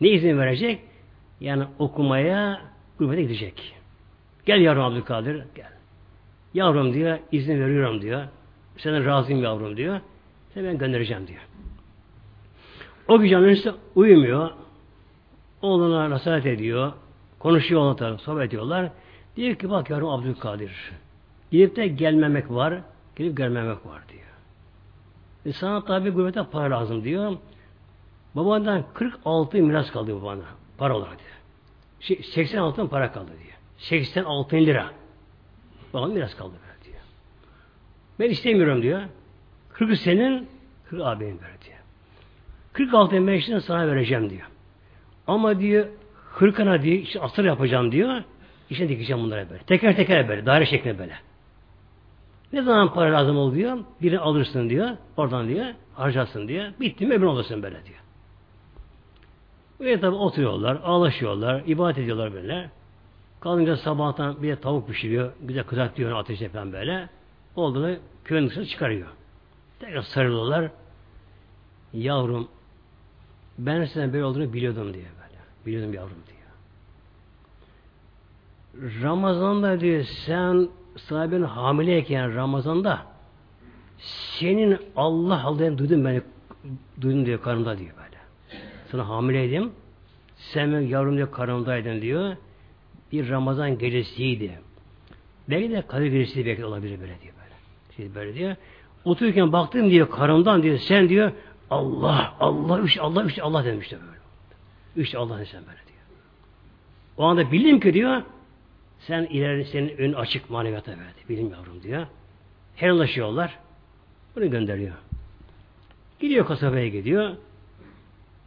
Ne izin verecek? Yani okumaya gurbete gidecek. Gel yavrum Abdülkadir gel. Yavrum diyor izin veriyorum diyor. Sana razıyım yavrum diyor. Seni ben göndereceğim diyor. O gücün önünde uyumuyor. Oğluna nasihat ediyor. Konuşuyor onunla sohbet ediyorlar. Diyor ki bak yavrum Abdülkadir. Gidip de gelmemek var. Gidip gelmemek var diyor. E sana tabi gurbete para lazım diyor. Babandan 46 miras kaldı babana. Para olarak diyor. 86 şey, para kaldı diyor. 86 lira. Babam miras kaldı böyle diyor. Ben istemiyorum diyor. 40 senin, 40 abinin böyle diyor. 46 ben sana vereceğim diyor. Ama diyor hırkana diyor işte asır yapacağım diyor. İşine dikeceğim bunlara böyle. Teker teker böyle. Daire şeklinde böyle. Ne zaman para lazım oluyor? Biri alırsın diyor. Oradan diyor. Harcarsın diyor. Bitti mi öbür olursun böyle diyor. Böyle tabi oturuyorlar. Ağlaşıyorlar. ibadet ediyorlar böyle. Kalınca sabahtan bir de tavuk pişiriyor. Güzel kızartıyor ateşte falan böyle. Olduğunu köyün dışına çıkarıyor. Tekrar sarılıyorlar. Yavrum ben sizden böyle olduğunu biliyordum diye böyle. Biliyordum yavrum diyor. Ramazan'da diyor sen sahibin hamileyken Ramazan'da senin Allah Allah'ın duydum beni duydum diyor karımda diyor böyle. Sana hamileydim. Sen yavrum diyor karımdaydın diyor. Bir Ramazan gecesiydi. Belki de Kadir gecesi belki olabilir böyle diyor böyle. Şey böyle diyor. Otururken baktım diyor karımdan diyor sen diyor Allah Allah üç Allah üç Allah demişti böyle. Üç Allah sen böyle diyor. O anda bildim ki diyor sen ileri senin ön açık maneviyata verdi. Bilim yavrum diyor. Helallaşıyorlar. Bunu gönderiyor. Gidiyor kasabaya gidiyor.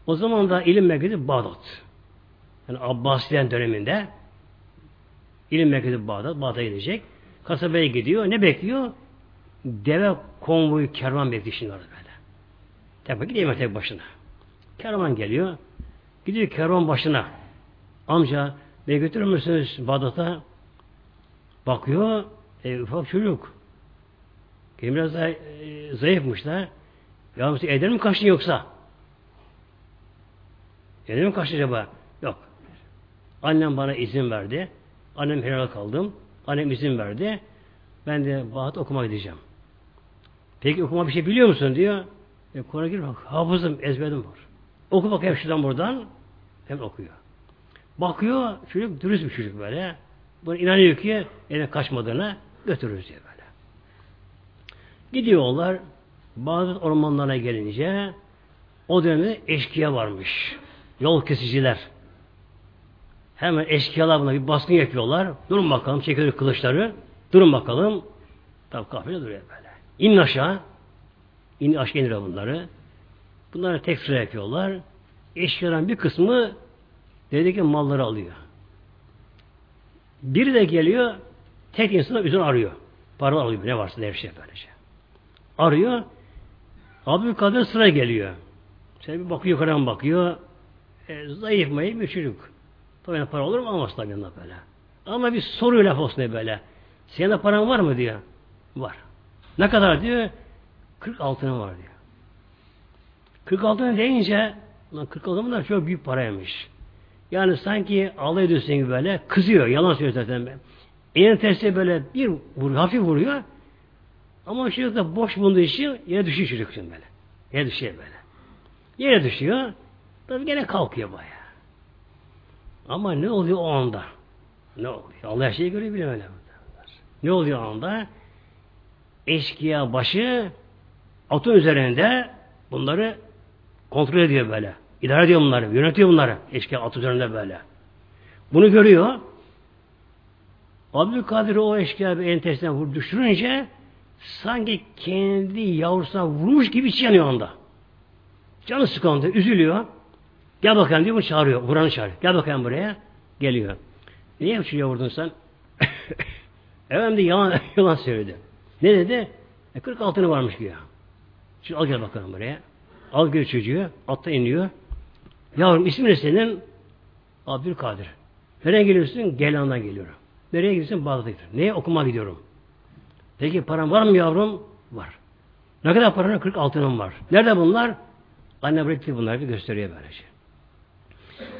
O zaman da ilim merkezi Bağdat. Yani Abbasiyen döneminde ilim merkezi Bağdat. Bağdat'a gidecek. Kasabaya gidiyor. Ne bekliyor? Deve konvoyu kervan bekliyor şimdi orada. Tabi gidiyor tek başına. Kervan geliyor. Gidiyor kervan başına. Amca Beni götürür müsünüz Bağdat'a? Bakıyor, e, ufak çocuk. Kim biraz da e, zayıfmış da. Ya mesela evden mi kaçtın yoksa? Evden mi kaçtın acaba? Yok. Annem bana izin verdi. Annem helal kaldım. Annem izin verdi. Ben de Bağdat okuma gideceğim. Peki okuma bir şey biliyor musun diyor. E, Kur'an'a gir bak. Hafızım, ezberim var. Oku bak hem şuradan buradan. Hem okuyor. Bakıyor, çocuk dürüst bir çocuk böyle. Buna inanıyor ki eline kaçmadığına götürürüz diye böyle. Gidiyorlar. Bazı ormanlarına gelince o dönemde eşkıya varmış. Yol kesiciler. Hemen eşkıyalar buna bir baskın yapıyorlar. Durun bakalım çekiyor kılıçları. Durun bakalım. Tabi kafile duruyor böyle. İnin aşağı. İn aşağı indiriyor bunları. Bunları tek sıra yapıyorlar. Eşkıyaların bir kısmı Dedi ki malları alıyor. Biri de geliyor tek insana üzerine arıyor. Para alıyor ne varsa her şey böylece. Arıyor. Abdülkadir sıra geliyor. Sen bir bakıyor yukarıdan bakıyor. E, zayıf mayıf bir çocuk. Tabii para olur mu? Almaz tabii yanına böyle. Ama bir soru laf olsun böyle. Senin de paran var mı diyor. Var. Ne kadar diyor? 40 altına var diyor. 40 altına deyince lan 40 altına çok büyük paraymış. Yani sanki alay ediyorsun gibi böyle kızıyor. Yalan söylüyor zaten. Eğer tersi böyle bir vuruyor, hafif vuruyor. Ama çocuk da boş bulunduğu için yere düşüyor için böyle. Yere düşüyor böyle. Yere düşüyor. Tabii gene kalkıyor baya. Ama ne oluyor o anda? Ne oluyor? Allah her şeyi bile öyle. Ne oluyor o anda? Eşkıya başı atın üzerinde bunları kontrol ediyor böyle. İdare ediyor bunları, yönetiyor bunları. Eşkıya at üzerinde böyle. Bunu görüyor. Abdülkadir o eşkıya bir entesine vur düşürünce sanki kendi yavrusuna vurmuş gibi içi yanıyor anda. Canı sıkıntı, üzülüyor. Gel bakalım diyor, bunu çağırıyor. Vuranı çağırıyor. Gel bakalım buraya. Geliyor. Niye uçuyor vurdun sen? *coughs* Efendim yalan, *laughs* yalan söyledi. Ne dedi? E, 46'ını varmış ya. Şimdi al gel bakalım buraya. Al gel çocuğu. Atta iniyor. Yavrum ismin ne senin? Abdülkadir. Nereye geliyorsun? Gelan'dan geliyorum. Nereye gidiyorsun? Bağdat'a gidiyorum. Neye okuma gidiyorum? Peki param var mı yavrum? Var. Ne kadar paranın? 40 altınım var. Nerede bunlar? Anne bıraktı bunları bir gösteriyor böylece.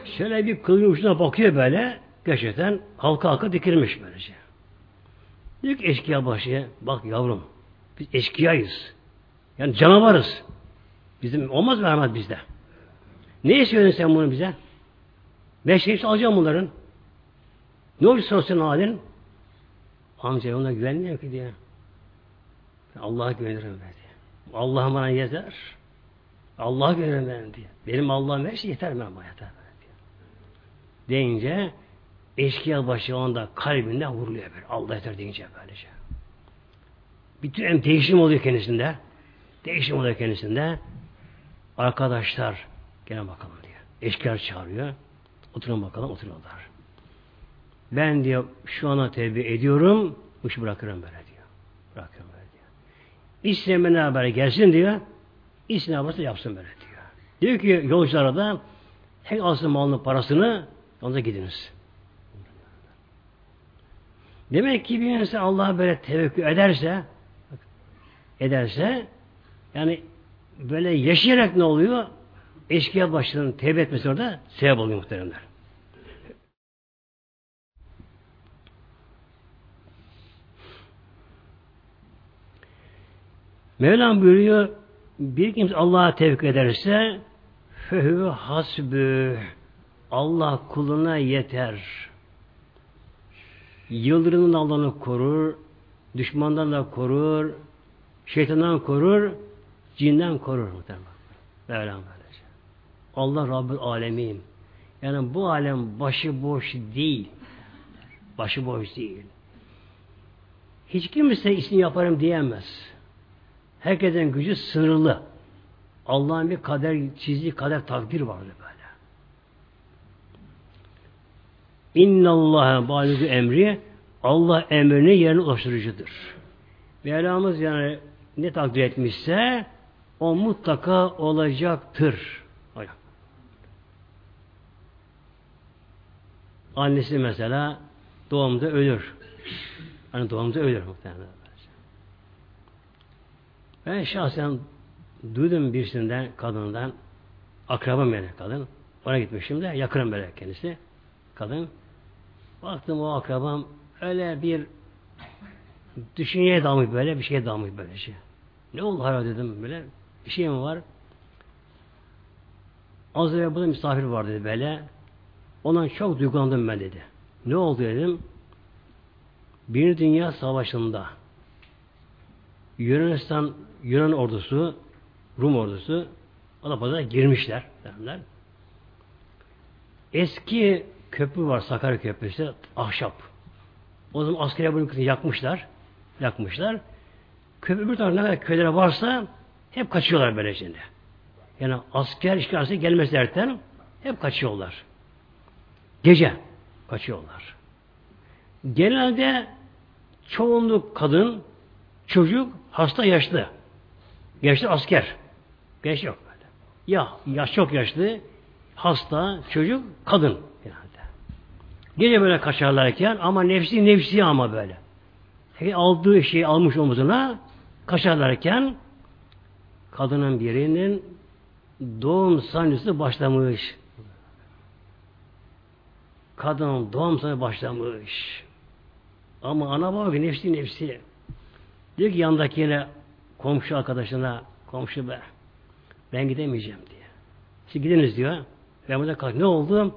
Şöyle bir kılın ucuna bakıyor böyle. Gerçekten halka halka dikilmiş böylece. Diyor ki eşkıya başı, bak yavrum, biz eşkıyayız. Yani canavarız. Bizim olmaz mı rahmet bizde? Ne istiyorsun sen bunu bize? Ben şey alacağım bunların. Ne olacak sosyal halin? Amca ona güvenmiyor ki diye. Allah'a güvenirim ben diye. Allah bana yeter. Allah'a güvenirim ben diye. Benim Allah'ım her şey yeter ben bana yeter ben diye. Deyince eşkıya başı onda kalbinde vuruluyor böyle. Allah yeter deyince böylece. Bütün hem değişim oluyor kendisinde. Değişim oluyor kendisinde. Arkadaşlar gene bakalım diyor. Eşkıya çağırıyor. Oturun bakalım oturuyorlar. Ben diyor şu ana tevbe ediyorum. Bu işi bırakırım böyle diyor. Bırakırım böyle diyor. İsteyen haber gelsin diyor. İsteyen yaparsa yapsın böyle diyor. Diyor ki yolculara da tek alsın malının parasını onda gidiniz. Demek ki bir insan Allah'a böyle tevekkül ederse ederse yani böyle yaşayarak ne oluyor? Eşkıya başlarının tevbe etmesi orada sebep oluyor muhteremler. Mevlam buyuruyor bir kimse Allah'a tevkü ederse fehü hasbü Allah kuluna yeter. Yıldırımın Allah'ını korur, düşmandan da korur, şeytandan korur, cinden korur muhtemelen. Mevlam böylece. Allah Rabbül Alemin. Yani bu alem başı boş değil. Başı boş değil. Hiç kimse işini yaparım diyemez. Herkesin gücü sınırlı. Allah'ın bir kader çizdiği kader takdir vardı böyle. İnna Allah'a balizu emri Allah emrini yerine ulaştırıcıdır. Mevlamız yani ne takdir etmişse o mutlaka olacaktır. Annesi mesela doğumda ölür. Hani doğumda ölür muhtemelen. Ben şahsen duydum birisinden, kadından, akrabam yani kadın. Ona gitmişim de yakınım böyle kendisi. Kadın. Baktım o akrabam öyle bir düşünceye dalmış böyle, bir şeye dalmış böyle şey. Ne oldu hala dedim böyle. Bir şey mi var? Az önce burada misafir var dedi böyle. Ondan çok duygulandım ben dedi. Ne oldu dedim. Bir Dünya Savaşı'nda Yunanistan Yunan ordusu, Rum ordusu Adapazarı'na girmişler. Derler. Eski köprü var, Sakarya Köprüsü, ahşap. O zaman askeri bunu yakmışlar. Yakmışlar. Köprü bir tarafta ne kadar köylere varsa hep kaçıyorlar böyle şimdi. Yani asker işgalsi gelmesi erten hep kaçıyorlar. Gece kaçıyorlar. Genelde çoğunluk kadın, çocuk, hasta, yaşlı. Gençler asker. Genç yok böyle. Ya yaş çok yaşlı, hasta, çocuk, kadın. Yani. Gece böyle kaçarlarken ama nefsi nefsi ama böyle. Peki aldığı şeyi almış omuzuna kaçarlarken kadının birinin doğum sancısı başlamış. Kadının doğum sancısı başlamış. Ama ana baba nefsi nefsi. Diyor ki yandakine komşu arkadaşına komşu be ben gidemeyeceğim diye. Siz gidiniz diyor. Ben burada kalk. Ne oldu?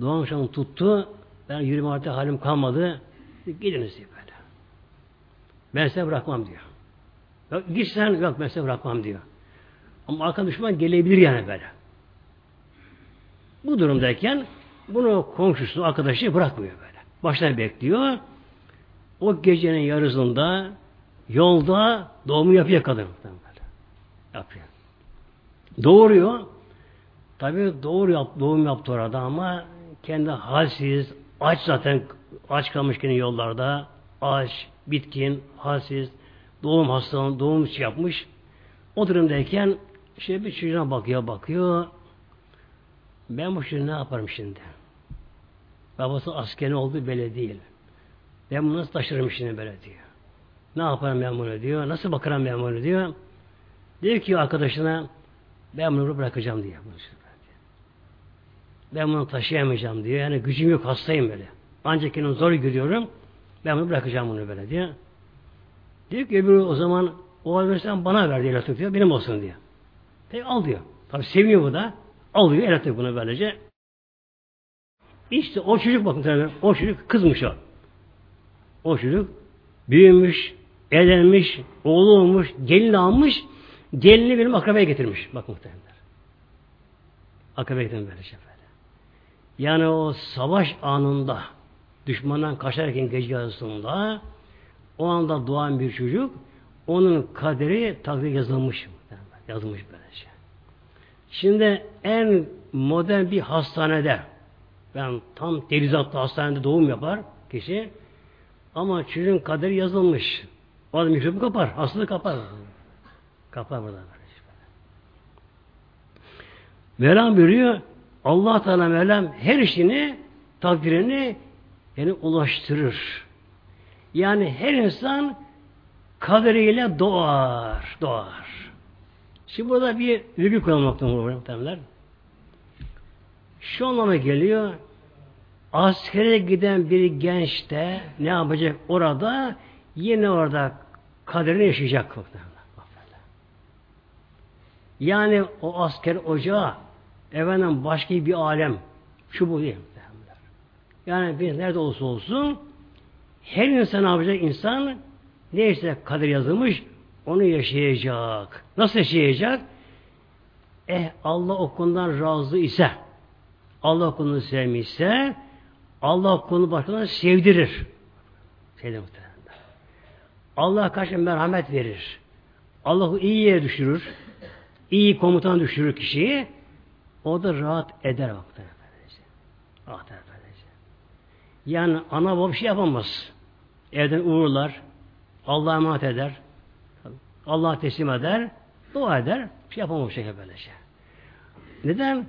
Doğan akşam tuttu. Ben yürüme artık halim kalmadı. Gidiniz diyor böyle. Ben size bırakmam diyor. Yok, git sen yok ben size bırakmam diyor. Ama arka düşman gelebilir yani böyle. Bu durumdayken bunu komşusu, arkadaşı bırakmıyor böyle. Baştan bekliyor. O gecenin yarısında yolda doğumu yapıyor kadın. Yapıyor. Doğuruyor. Tabi doğru yap, doğum yaptı orada ama kendi halsiz, aç zaten aç kalmışken yollarda aç, bitkin, halsiz, doğum hastalığı, doğum şey yapmış. O durumdayken işte bir çocuğuna bakıyor, bakıyor. Ben bu çocuğu ne yaparım şimdi? Babası askerin oldu böyle değil. Ben bunu nasıl taşırım şimdi böyle diyor. Ne yaparım ben bunu diyor. Nasıl bakarım ben bunu diyor. Diyor ki arkadaşına ben bunu bırakacağım diyor. Ben bunu taşıyamayacağım diyor. Yani gücüm yok hastayım böyle. Ancak yine zor görüyorum. Ben bunu bırakacağım bunu böyle diyor. Diyor ki öbürü o zaman o verirsen bana ver diye diyor. Benim olsun diyor. Peki al diyor. Tabi sevmiyor bu da. Alıyor el bunu böylece. İşte o çocuk bakın. O çocuk kızmış o. O çocuk büyümüş, evlenmiş, oğlu olmuş, gelin almış, gelini benim akrabaya getirmiş. Bak muhtemelenler. Akrabaya getirmiş böyle şey. Yani o savaş anında düşmandan kaçarken gece yarısında o anda doğan bir çocuk onun kaderi takdir yazılmış. Yazılmış böylece. Şimdi en modern bir hastanede ben tam telizatlı hastanede doğum yapar kişi ama çocuğun kaderi yazılmış. O adam mikrobu kapar. Hastalığı kapar. Kapar burada. Mevlam buyuruyor Allah Teala Mevlam her işini takdirini yani ulaştırır. Yani her insan kaderiyle doğar. Doğar. Şimdi burada bir virgül koyulmakta muhtemelen. Şu anlama geliyor. Askere giden bir genç de ne yapacak orada? Yine orada kaderini yaşayacak. Yani o asker ocağı efendim başka bir alem şu bu değil. Yani bir nerede olursa olsun her insan ne yapacak? İnsan neyse kader yazılmış onu yaşayacak. Nasıl yaşayacak? Eh Allah o konudan razı ise Allah o konuyu sevmişse Allah o konu sevdirir. Sevdi Allah karşı merhamet verir. Allah'ı iyi yere düşürür. iyi komutan düşürür kişiyi. O da rahat eder bak. Rahat eder. Yani ana baba bir şey yapamaz. Evden uğurlar. Allah'a emanet eder. Allah teslim eder. Dua eder. Bir şey yapamaz şey böyle şey. Neden?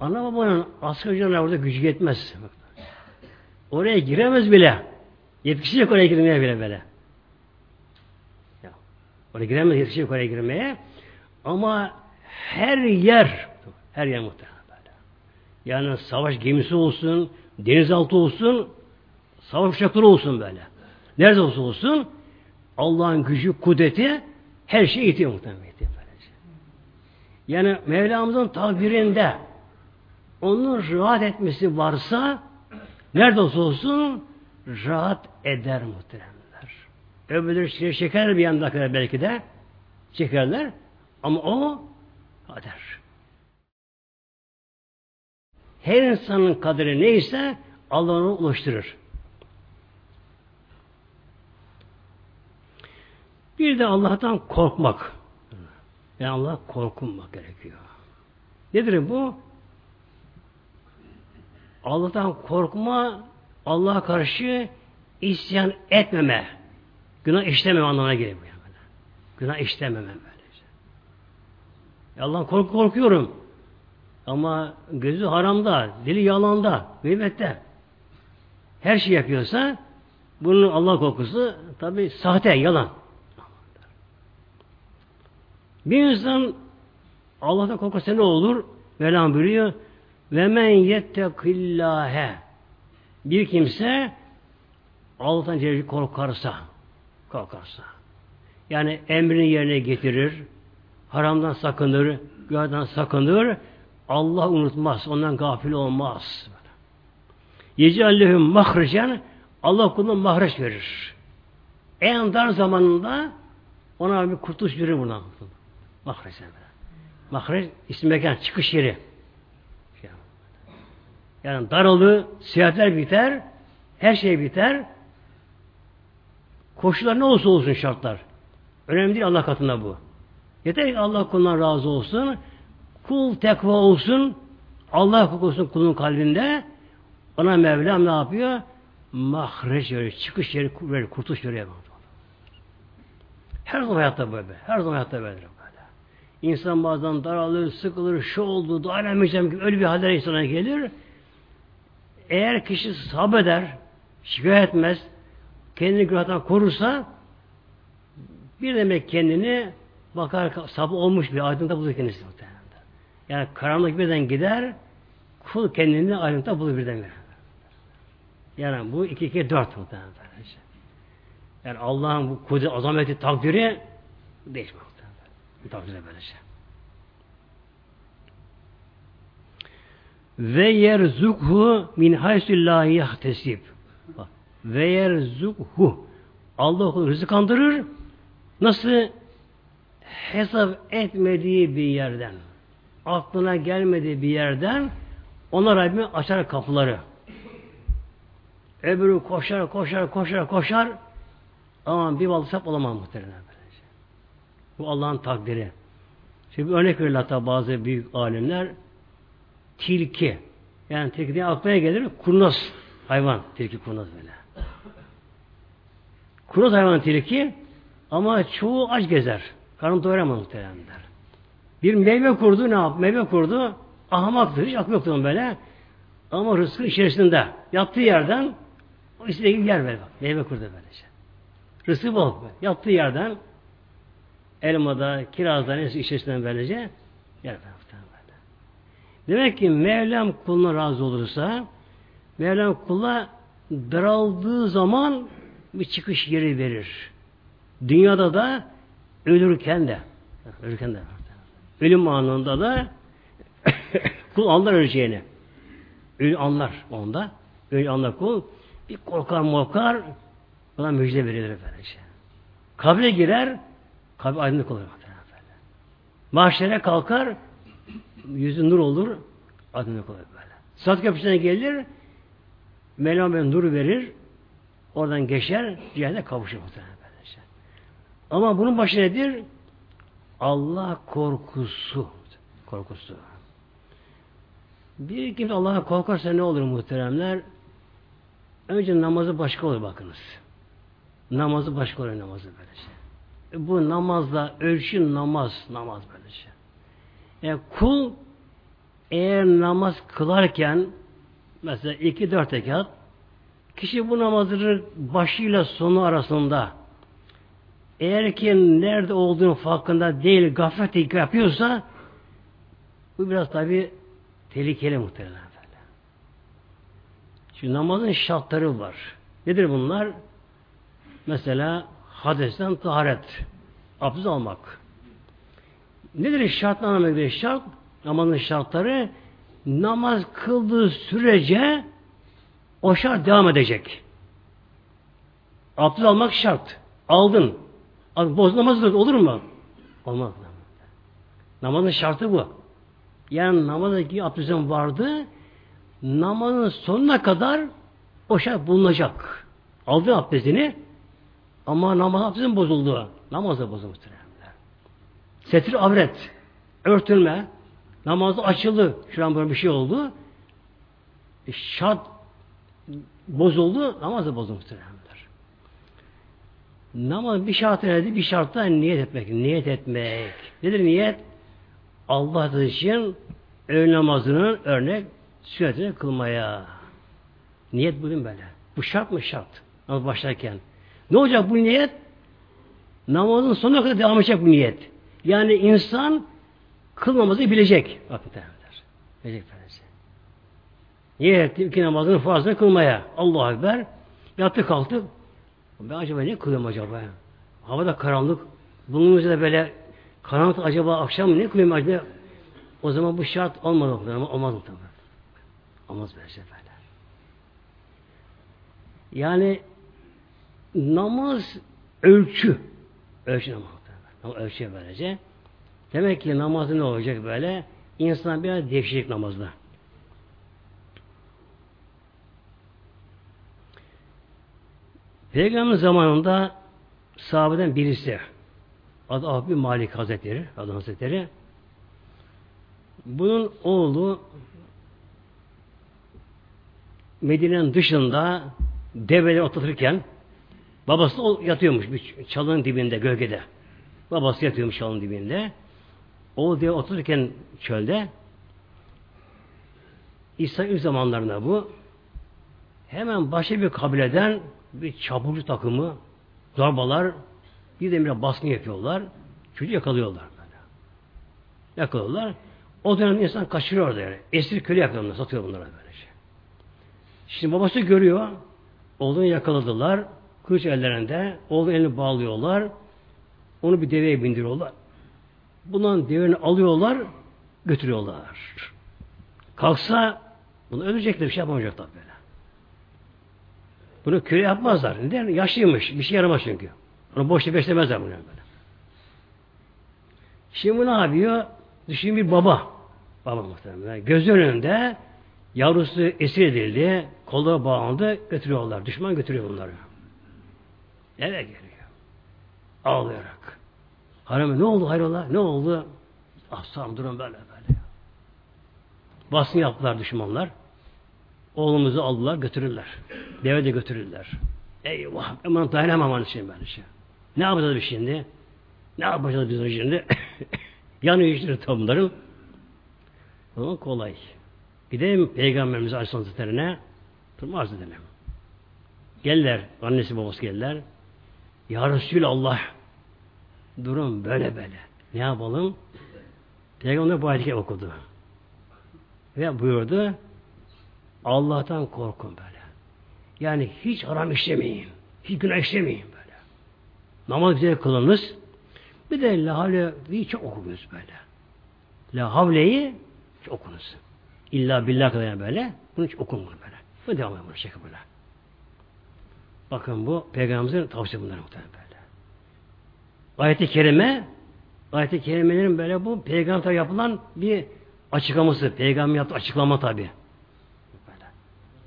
Ana babanın asgari orada gücü yetmez. Oraya giremez bile. Yetkisi yok oraya girmeye bile böyle. Ya, oraya giremez, yetkisi yok oraya girmeye. Ama her yer, her yer muhtemelen böyle. Yani savaş gemisi olsun, denizaltı olsun, savaş uçakları olsun böyle. Nerede olsun olsun, Allah'ın gücü, kudreti her şeyi itiyor muhtemelen. Yani Mevlamızın tabirinde onun rahat etmesi varsa nerede olsa olsun rahat eder muhteremler. Öbürleri şeker bir yanda kadar belki de çekerler ama o kader. Her insanın kaderi neyse Allah onu ulaştırır. Bir de Allah'tan korkmak. Yani Allah korkunmak gerekiyor. Nedir bu? Allah'tan korkma, Allah'a karşı isyan etmeme, günah işlememe anlamına geliyor. Yani. Günah işlememe böylece. Allah'tan kork korkuyorum. Ama gözü haramda, dili yalanda, gıybette. Her şey yapıyorsa bunun Allah korkusu tabi sahte, yalan. Bir insan Allah'tan korkasa ne olur? Mevlam buyuruyor. Ve men yettekillâhe bir kimse Allah'tan Celle korkarsa korkarsa yani emrini yerine getirir haramdan sakınır günahdan sakınır Allah unutmaz. Ondan gafil olmaz. Yecallehum mahrecen Allah kuluna mahreç verir. En dar zamanında ona bir kurtuluş verir buna. Mahrecen. Mahreç isim mekan, çıkış yeri. Yani daralı, seyahatler biter, her şey biter. Koşullar ne olsa olsun şartlar. Önemli değil Allah katında bu. Yeter ki Allah kulundan razı olsun. Kul tekva olsun. Allah olsun kulun kalbinde. Ona Mevlam ne yapıyor? Mahreç veriyor, çıkış yeri kurtuluş veriyor. Her zaman hayatta böyle. Her zaman hayatta böyle. İnsan bazen daralır, sıkılır, şu oldu, dayanameyeceğim gibi öyle bir haller insana gelir. Eğer kişi sabreder, şikayet etmez, kendini günahdan korursa bir demek kendini bakar sabah olmuş bir aydınlıkta bulur kendisi muhtemelen. Yani karanlık birden gider, kul kendini aydınlıkta bulur birden Yani bu iki iki dört muhtemelen. Yani Allah'ın bu kudret azameti takdiri değişmez. Takdiri böyle şey. Ve yerzukhu min haysullahi yahtesib. Ve yerzukhu. Allah onu rızıkandırır. Nasıl? Hesap etmediği bir yerden. Aklına gelmediği bir yerden ona Rabbim açar kapıları. Öbürü koşar, koşar, koşar, koşar. Ama bir balı sap olamam muhtemelen. Bu Allah'ın takdiri. Şimdi bir örnek verirler hatta bazı büyük alimler. Tilki. Yani tilki diye aklına gelir kurnaz hayvan. Tilki kurnaz böyle. Kurnaz hayvan tilki ama çoğu aç gezer. Karnı doyuramaz muhtemelenler. Bir meyve kurdu ne yap? Meyve kurdu. Ahmaktır. Hiç aklı yoktu böyle. Ama rızkı içerisinde. Yattığı yerden o istediği yer böyle bak. Meyve kurdu böylece. Rızkı bol. Yattığı yerden elmada, kirazda neyse içerisinden böylece yer böyle. Demek ki Mevlam kuluna razı olursa Mevlam kula daraldığı zaman bir çıkış yeri verir. Dünyada da ölürken de ölürken de ölüm anında da *coughs* kul anlar öleceğini. Ölü anlar onda. Ölü anlar kul. Bir korkar morkar bana müjde verilir böylece. Kabre girer kabir aydınlık olur. Mahşere kalkar yüzü nur olur aydınlık olur böyle. Saat köprüsüne gelir Mevlam nur verir oradan geçer cehenneme kavuşur muhtemelen. Ama bunun başı nedir? Allah korkusu. Korkusu. Bir kimse Allah'a korkarsa ne olur muhteremler? Önce namazı başka olur bakınız. Namazı başka olur namazı böyle şey. Bu namazla ölçü namaz, namaz böyle şey. Yani kul eğer namaz kılarken mesela iki dört rekat kişi bu namazın başıyla sonu arasında eğer ki nerede olduğunu farkında değil gaflet yapıyorsa bu biraz tabi tehlikeli muhtemelen. Böyle. Çünkü namazın şartları var. Nedir bunlar? Mesela hadesten taharet. Abdest almak. Nedir şart anlamak şart? Namazın şartları namaz kıldığı sürece o şart devam edecek. Abdest almak şart. Aldın. Abi boz namaz olur mu? Olmaz. Namazın şartı bu. Yani namazdaki abdestin vardı. Namazın sonuna kadar o şart bulunacak. Aldın abdestini ama namaz abdestin bozuldu. Namaz da bozuldu. Setir avret. Örtülme. Namaz açıldı. Şu an böyle bir şey oldu. E, şart bozuldu. Namaz da bozuldu. Namaz bir şart nedir? Bir şartta niyet etmek. Niyet etmek. Nedir niyet? Allah için öğle namazının örnek sünnetini kılmaya. Niyet bugün böyle. Bu şart mı şart? Namaz başlarken. Ne olacak bu niyet? Namazın sonuna kadar devam edecek bu niyet. Yani insan kılmamızı bilecek. Bakın Bilecek böylece. Niyet etti iki namazının farzını kılmaya. Allah Ekber. Yattı kalktı. Ben acaba ne kılıyorum acaba? Havada karanlık. Bunun üzerinde böyle karanlık acaba akşam ne kılıyorum acaba? O zaman bu şart olmadı. Olmaz mı? Olmaz böyle böyle. Yani namaz ölçü. Ölçü namaz. Ölçü böylece. Demek ki namazı ne olacak böyle? İnsan biraz değişecek namazda. Peygamber zamanında sahabeden birisi adı Ahbi Malik Hazretleri adı Hazretleri bunun oğlu Medine'nin dışında develeri otlatırken babası yatıyormuş bir çalının dibinde gölgede. Babası yatıyormuş çalının dibinde. O deve otururken çölde İsa ilk zamanlarında bu hemen başka bir kabileden bir çapulcu takımı zorbalar bir demire baskın yapıyorlar. Çocuğu yakalıyorlar böyle. Yakalıyorlar. O dönem insan kaçırıyor orada yani. Esir köle yapıyorlar, satıyor bunlara böyle şey. Şimdi babası görüyor. Oğlunu yakaladılar. Kılıç ellerinde. Oğlun elini bağlıyorlar. Onu bir deveye bindiriyorlar. Bundan deveni alıyorlar, götürüyorlar. Kalksa bunu ölecekler, bir şey yapamayacaklar böyle. Bunu köle yapmazlar. Neden? Yaşlıymış. Bir şey yaramaz çünkü. Onu boşta beslemezler bunu böyle. Şimdi ne yapıyor? Düşün bir baba. Baba muhtemelen. Göz önünde yavrusu esir edildi. Kolları bağlandı. Götürüyorlar. Düşman götürüyor bunları. Eve geliyor. Ağlayarak. Hanım ne oldu hayrola? Ne oldu? Aslan durun böyle böyle. Basın yaptılar düşmanlar. Oğlumuzu aldılar götürürler. Deve de götürürler. Eyvah! Aman dayanamam onun için ben şey. Ne yapacağız biz şimdi? Ne yapacağız biz şimdi? Yanıyor işte bunların. Ama kolay. Gidelim Peygamberimiz Aleyhisselam Hazretleri'ne arz edelim. Geldiler. Annesi babası geldiler. Ya Resulallah durum böyle böyle. Ne yapalım? Peygamber bu ayeti okudu. Ve buyurdu Allah'tan korkun böyle. Yani hiç haram işlemeyin. Hiç günah işlemeyin böyle. Namaz güzel kılınız. Bir de la havleyi çok okunuz böyle. La havleyi çok okunuz. İlla billah kadar böyle. Bunu hiç okun bunu böyle. Bu devam edin bunu şekil böyle. Bakın bu Peygamberimizin tavsiye bunları muhtemelen böyle. Ayet-i Kerime Ayet-i Kerimelerin böyle bu peygamber yapılan bir açıklaması. Peygamber yaptığı açıklama tabi.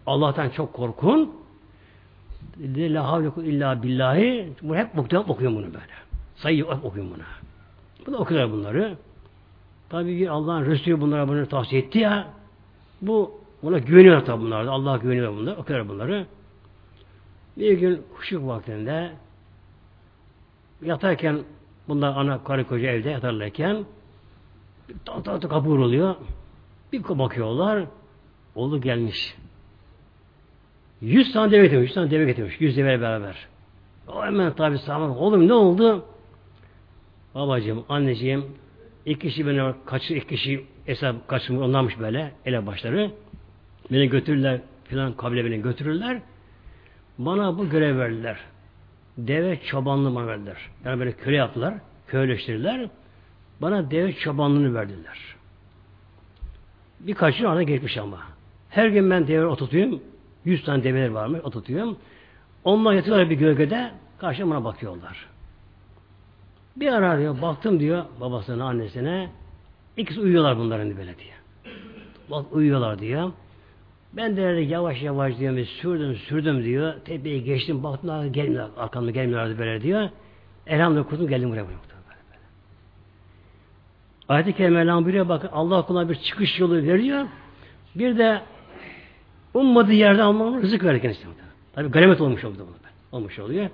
Allah'tan çok korkun. La havleku illa billahi. Bu hep muhtemelen okuyorum bunu böyle. Sayı hep okuyorum bunu. Bu da okuyorlar bunları. Tabi bir Allah'ın Resulü bunlara bunu tavsiye etti ya. Bu ona güveniyor tabi bunlar. Allah'a güveniyor bunlar. Okuyorlar bunları. Bir gün kuşluk vaktinde yatarken bunlar ana karı koca evde yatarlarken bir tatlı kapı oluyor. Bir bakıyorlar. Oğlu gelmiş. Yüz tane deve getirmiş. Yüz tane deve getirmiş. Yüz deve beraber. O hemen tabi sağlam. Oğlum ne oldu? Babacığım, anneciğim iki kişi beni kaçı iki kişi hesap kaçırmış onlarmış böyle ele başları. Beni götürürler filan kabile beni götürürler. Bana bu görev verdiler. Deve çobanlığı bana verdiler. Yani böyle köle yaptılar. Köyleştirdiler. Bana deve çobanlığını verdiler. Birkaç yıl arada geçmiş ama. Her gün ben deve oturtuyorum. Yüz tane develer varmış oturtuyorum. Onlar yatıyorlar bir gölgede. Karşıma bana bakıyorlar. Bir ara diyor, baktım diyor babasına, annesine. İkisi uyuyorlar bunların böyle diye. Bak uyuyorlar diyor. Ben de yavaş yavaş diyor, sürdüm sürdüm diyor. Tepeyi geçtim, baktım daha gelmiyor, arkamda gelmiyorlardı böyle diyor. Elhamdülillah kurdum, geldim buraya. buraya. Ayet-i Kerime buyuruyor bakın Allah kuluna bir çıkış yolu veriyor. Bir de ummadığı yerde almanın rızık verir kendisine. Tabi ganimet olmuş oldu bunu. Olmuş oluyor.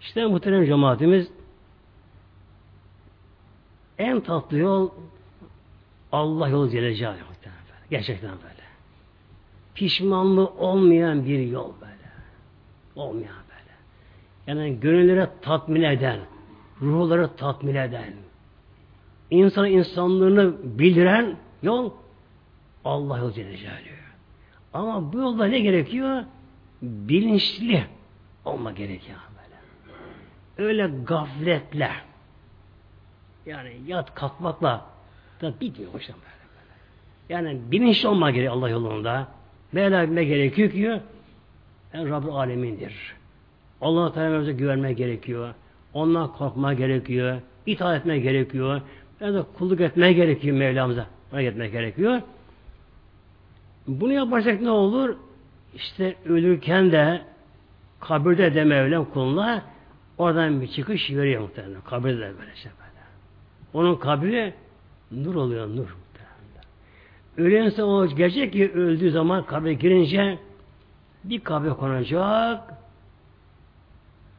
İşte muhterem cemaatimiz en tatlı yol Allah yolu Celle. Gerçekten böyle. Pişmanlığı olmayan bir yol böyle. Olmayan böyle. Yani gönüllere tatmin eden, ruhları tatmin eden, insan insanlığını bildiren yol Allah yolu Celle. Ama bu yolda ne gerekiyor? Bilinçli olma gerekiyor böyle. Öyle gafletle yani yat kalkmakla da bitmiyor hocam böyle. Yani bilinçli olma gerekiyor Allah yolunda. Mevla bilme gerekiyor ki en Rabbül Alemin'dir. Allah Teala'ya güvenmek gerekiyor. Ondan korkma gerekiyor. itaat etmek gerekiyor. Ya da kulluk etmeye gerekiyor Mevlamıza. Ona gitmek gerekiyor. Bunu yaparsak ne olur? İşte ölürken de kabirde de Mevlam kuluna oradan bir çıkış veriyor muhtemelen. Kabirde de böyle şey böyle. Onun kabri nur oluyor, nur. Ölen insan o gerçek ki öldüğü zaman kabre girince bir kabre konacak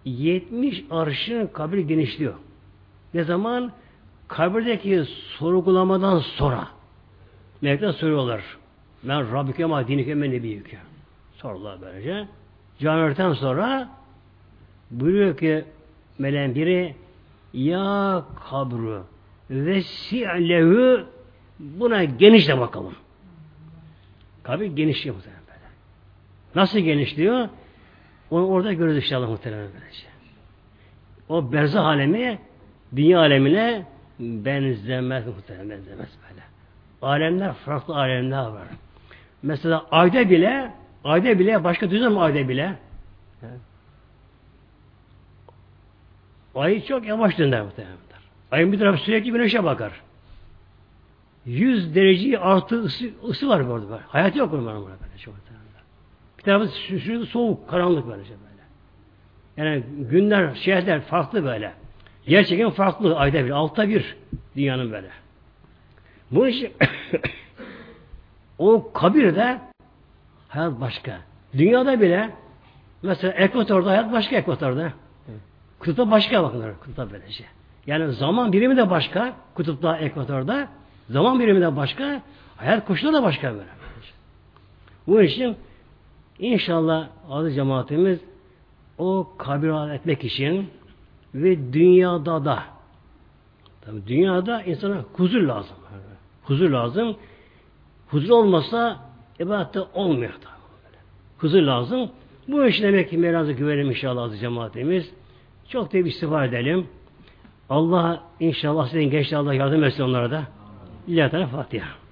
70 arşın kabir genişliyor. Ne zaman? Kabirdeki sorgulamadan sonra melekler soruyorlar. Ben Rabbike ama dinike men nebiyike. Sorular böylece. Camiyetten sonra buyuruyor ki meleğin biri ya kabru ve si'lehu buna genişle bakalım. Kabir genişliyor muhtemelen böyle. Nasıl genişliyor? Onu orada görürüz inşallah muhtemelen böylece. O berzah alemi dünya alemine benzemez muhtemelen benzemez böyle. Alemler farklı alemler var. Mesela ayda bile ayda bile başka düzen mi ayda bile? Ay çok yavaş döner muhtemelen. Ayın bir tarafı sürekli güneşe bakar. 100 dereceyi artı ısı, ısı var burada. Böyle. Hayat yok bunun burada. Böyle, çok bir tarafı sürekli soğuk, karanlık böyle şey böyle. Yani günler, şehirler farklı böyle. Gerçekten farklı ayda bir, altta bir dünyanın böyle. Bu için *coughs* o kabirde hayat başka. Dünyada bile mesela ekvatorda hayat başka ekvatorda. Kutupta başka bakın kutupta böylece. Şey. Yani zaman birimi de başka kutupta ekvatorda. Zaman birimi de başka. Hayat koşulları da başka böyle. Bu için inşallah adı cemaatimiz o kabir etmek için ve dünyada da tabi dünyada insana huzur lazım. Huzur lazım. Huzur olmasa ibadette olmuyor. Tabi. Huzur lazım. Bu iş demek ki Mevlamıza güvenelim inşallah aziz cemaatimiz. Çok da bir istifa edelim. Allah inşallah sizin gençler Allah yardım etsin onlara da. İlahi Fatiha.